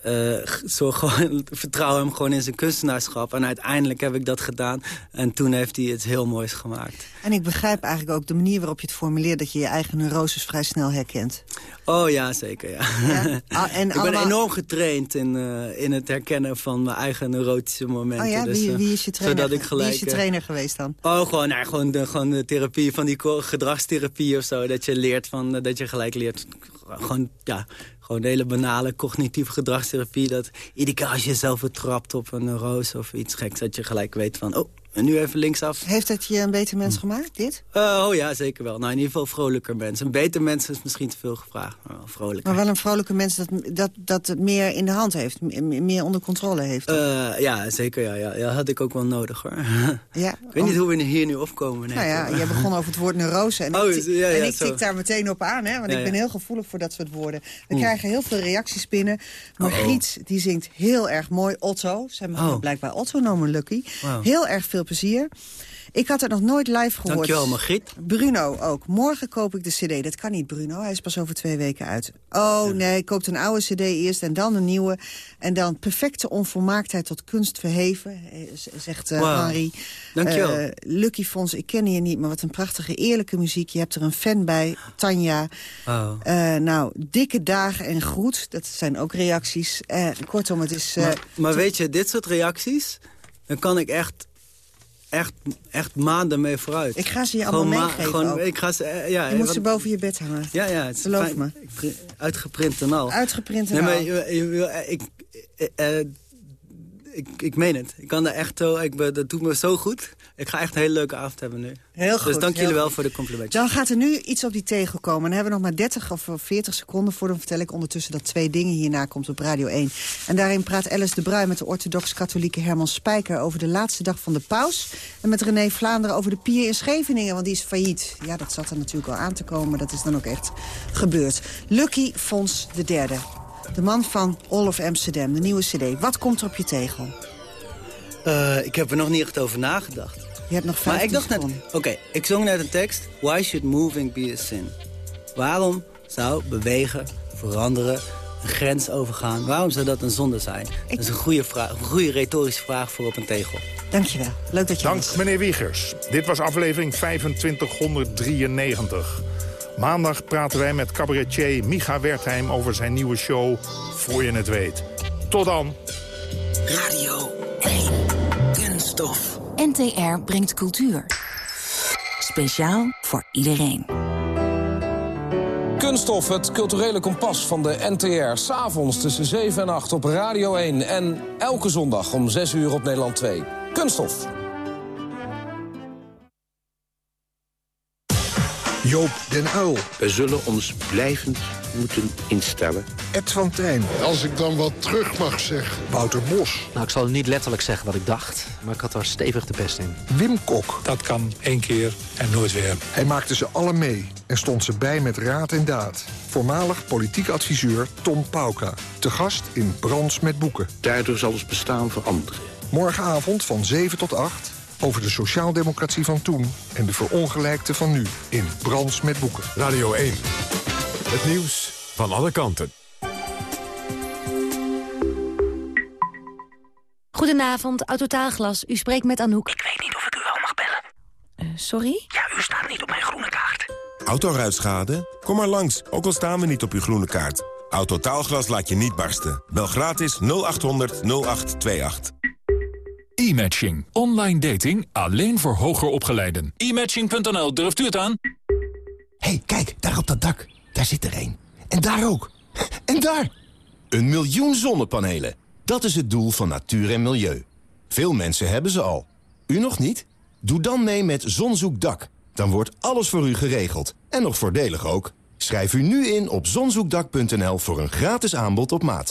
uh, zo gewoon, vertrouw hem gewoon in zijn kunstenaarschap. En uiteindelijk heb ik dat gedaan. En toen heeft hij het heel moois gemaakt. En ik begrijp eigenlijk ook de manier waarop je het formuleert... dat je je eigen neuroses vrij snel herkent. Oh ja, zeker, ja. ja? Ah, en ik ben enorm getraind in, uh, in het herkennen van mijn eigen neurotische momenten. Oh ja, dus, wie, wie, is je trainer, zodat ik gelijk, wie is je trainer geweest dan? Oh, gewoon, nou, gewoon, de, gewoon de therapie van die gedragstherapie of zo. Dat je leert van, dat je gelijk leert gewoon, ja, gewoon hele banale cognitieve gedragstherapie. Dat iedere keer als je jezelf betrapt op een roos of iets geks... dat je gelijk weet van, oh, en nu even linksaf. Heeft het je een beter mens gemaakt, dit? Uh, oh ja, zeker wel. Nou, in ieder geval vrolijker mens. Een beter mens is misschien te veel gevraagd, maar wel vrolijker. Maar wel een vrolijke mens dat, dat, dat het meer in de hand heeft, meer onder controle heeft. Uh, ja, zeker. Ja, ja. ja, had ik ook wel nodig, hoor. Ja? ik weet niet hoe we hier nu opkomen. Nee, nou ja, jij begon over het woord neurose. En oh, ik, ja, ja, en ik tik daar meteen op aan, hè, want ik ben heel gevoelig voor dat soort woorden. We krijgen heel veel reacties binnen. Margriet, die zingt heel erg mooi. Otto, ze hebben oh. blijkbaar Otto noemen, Lucky. Heel erg veel plezier. Ik had het nog nooit live gehoord. Dankjewel, Margriet. Bruno ook. Morgen koop ik de cd. Dat kan niet, Bruno. Hij is pas over twee weken uit. Oh, nee, koopt een oude cd eerst en dan een nieuwe. En dan perfecte onvolmaaktheid tot kunst verheven, eh, zegt uh, wow. Henry. Dankjewel. Uh, Lucky Fons, ik ken je niet, maar wat een prachtige, eerlijke muziek. Je hebt er een fan bij, Tanja. Oh. Uh, nou, dikke dagen en groet. Dat zijn ook reacties. kortom, het is... maar, maar weet je, dit soort reacties... dan kan ik echt echt, echt maanden mee vooruit. Ik ga ze je allemaal meegeven gewoon, ik ga ze, uh, ja, Je moet ze boven je bed hangen. Ja, ja. Het Geloof fijn, me. Uitgeprint en al. Uitgeprint en nee, al. Maar, je, je, ik, uh, ik, ik meen het. Ik kan daar echt zo, ik, dat doet me zo goed. Ik ga echt een hele leuke avond hebben nu. Heel dus goed. Dus dank jullie wel voor de complimenten. Dan gaat er nu iets op die tegel komen. Dan hebben we nog maar 30 of 40 seconden voor. Dan vertel ik ondertussen dat twee dingen hierna komt op Radio 1. En daarin praat Alice de Bruin met de orthodox-katholieke Herman Spijker... over de laatste dag van de paus. En met René Vlaanderen over de pier in Scheveningen, want die is failliet. Ja, dat zat er natuurlijk al aan te komen, maar dat is dan ook echt gebeurd. Lucky Fons de derde. De man van All of Amsterdam, de nieuwe cd. Wat komt er op je tegel? Uh, ik heb er nog niet echt over nagedacht. Je hebt nog vijf Maar ik dacht net, oké, ik zong net een tekst. Why should moving be a sin? Waarom zou bewegen, veranderen, een grens overgaan... waarom zou dat een zonde zijn? Dat is een goede, vraag, een goede retorische vraag voor op een tegel. Dankjewel. Leuk dat je Dank meneer Wiegers. Dit was aflevering 2593. Maandag praten wij met cabaretier Micha Wertheim over zijn nieuwe show Voor je het weet. Tot dan. Radio 1. Kunststof. NTR brengt cultuur. Speciaal voor iedereen. Kunststof, het culturele kompas van de NTR. S'avonds tussen 7 en 8 op Radio 1. En elke zondag om 6 uur op Nederland 2. Kunststof. Joop den Uil. We zullen ons blijvend moeten instellen. Ed van Tijn. Als ik dan wat terug mag zeggen. Wouter Bos. Nou, ik zal niet letterlijk zeggen wat ik dacht, maar ik had er stevig de pest in. Wim Kok. Dat kan één keer en nooit weer. Hij maakte ze alle mee en stond ze bij met raad en daad. Voormalig politiek adviseur Tom Pauka. Te gast in Brands met Boeken. Daardoor zal ons bestaan veranderen. Morgenavond van 7 tot 8 over de sociaaldemocratie van toen en de verongelijkte van nu in Brands met Boeken. Radio 1. Het nieuws van alle kanten. Goedenavond, Autotaalglas. U spreekt met Anouk. Ik weet niet of ik u wel mag bellen. Uh, sorry? Ja, u staat niet op mijn groene kaart. Autoruitschade? Kom maar langs, ook al staan we niet op uw groene kaart. Autotaalglas laat je niet barsten. Bel gratis 0800 0828. E-matching. Online dating alleen voor hoger opgeleiden. E-matching.nl, durft u het aan? hey, kijk, daar op dat dak. Daar zit er één. En daar ook. En daar! Een miljoen zonnepanelen. Dat is het doel van natuur en milieu. Veel mensen hebben ze al. U nog niet? Doe dan mee met Zonzoekdak. Dan wordt alles voor u geregeld. En nog voordelig ook. Schrijf u nu in op zonzoekdak.nl voor een gratis aanbod op maat.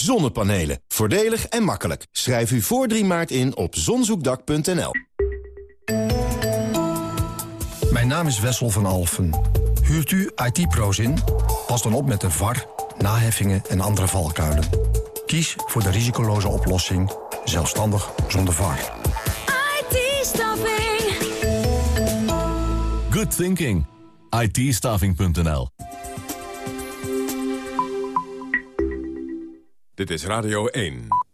Zonnepanelen. Voordelig en makkelijk. Schrijf u voor 3 maart in op zonzoekdak.nl. Mijn naam is Wessel van Alfen. Huurt u IT-pro's in? Pas dan op met de VAR, naheffingen en andere valkuilen. Kies voor de risicoloze oplossing. Zelfstandig zonder VAR. IT-staffing. Good thinking. it Dit is Radio 1.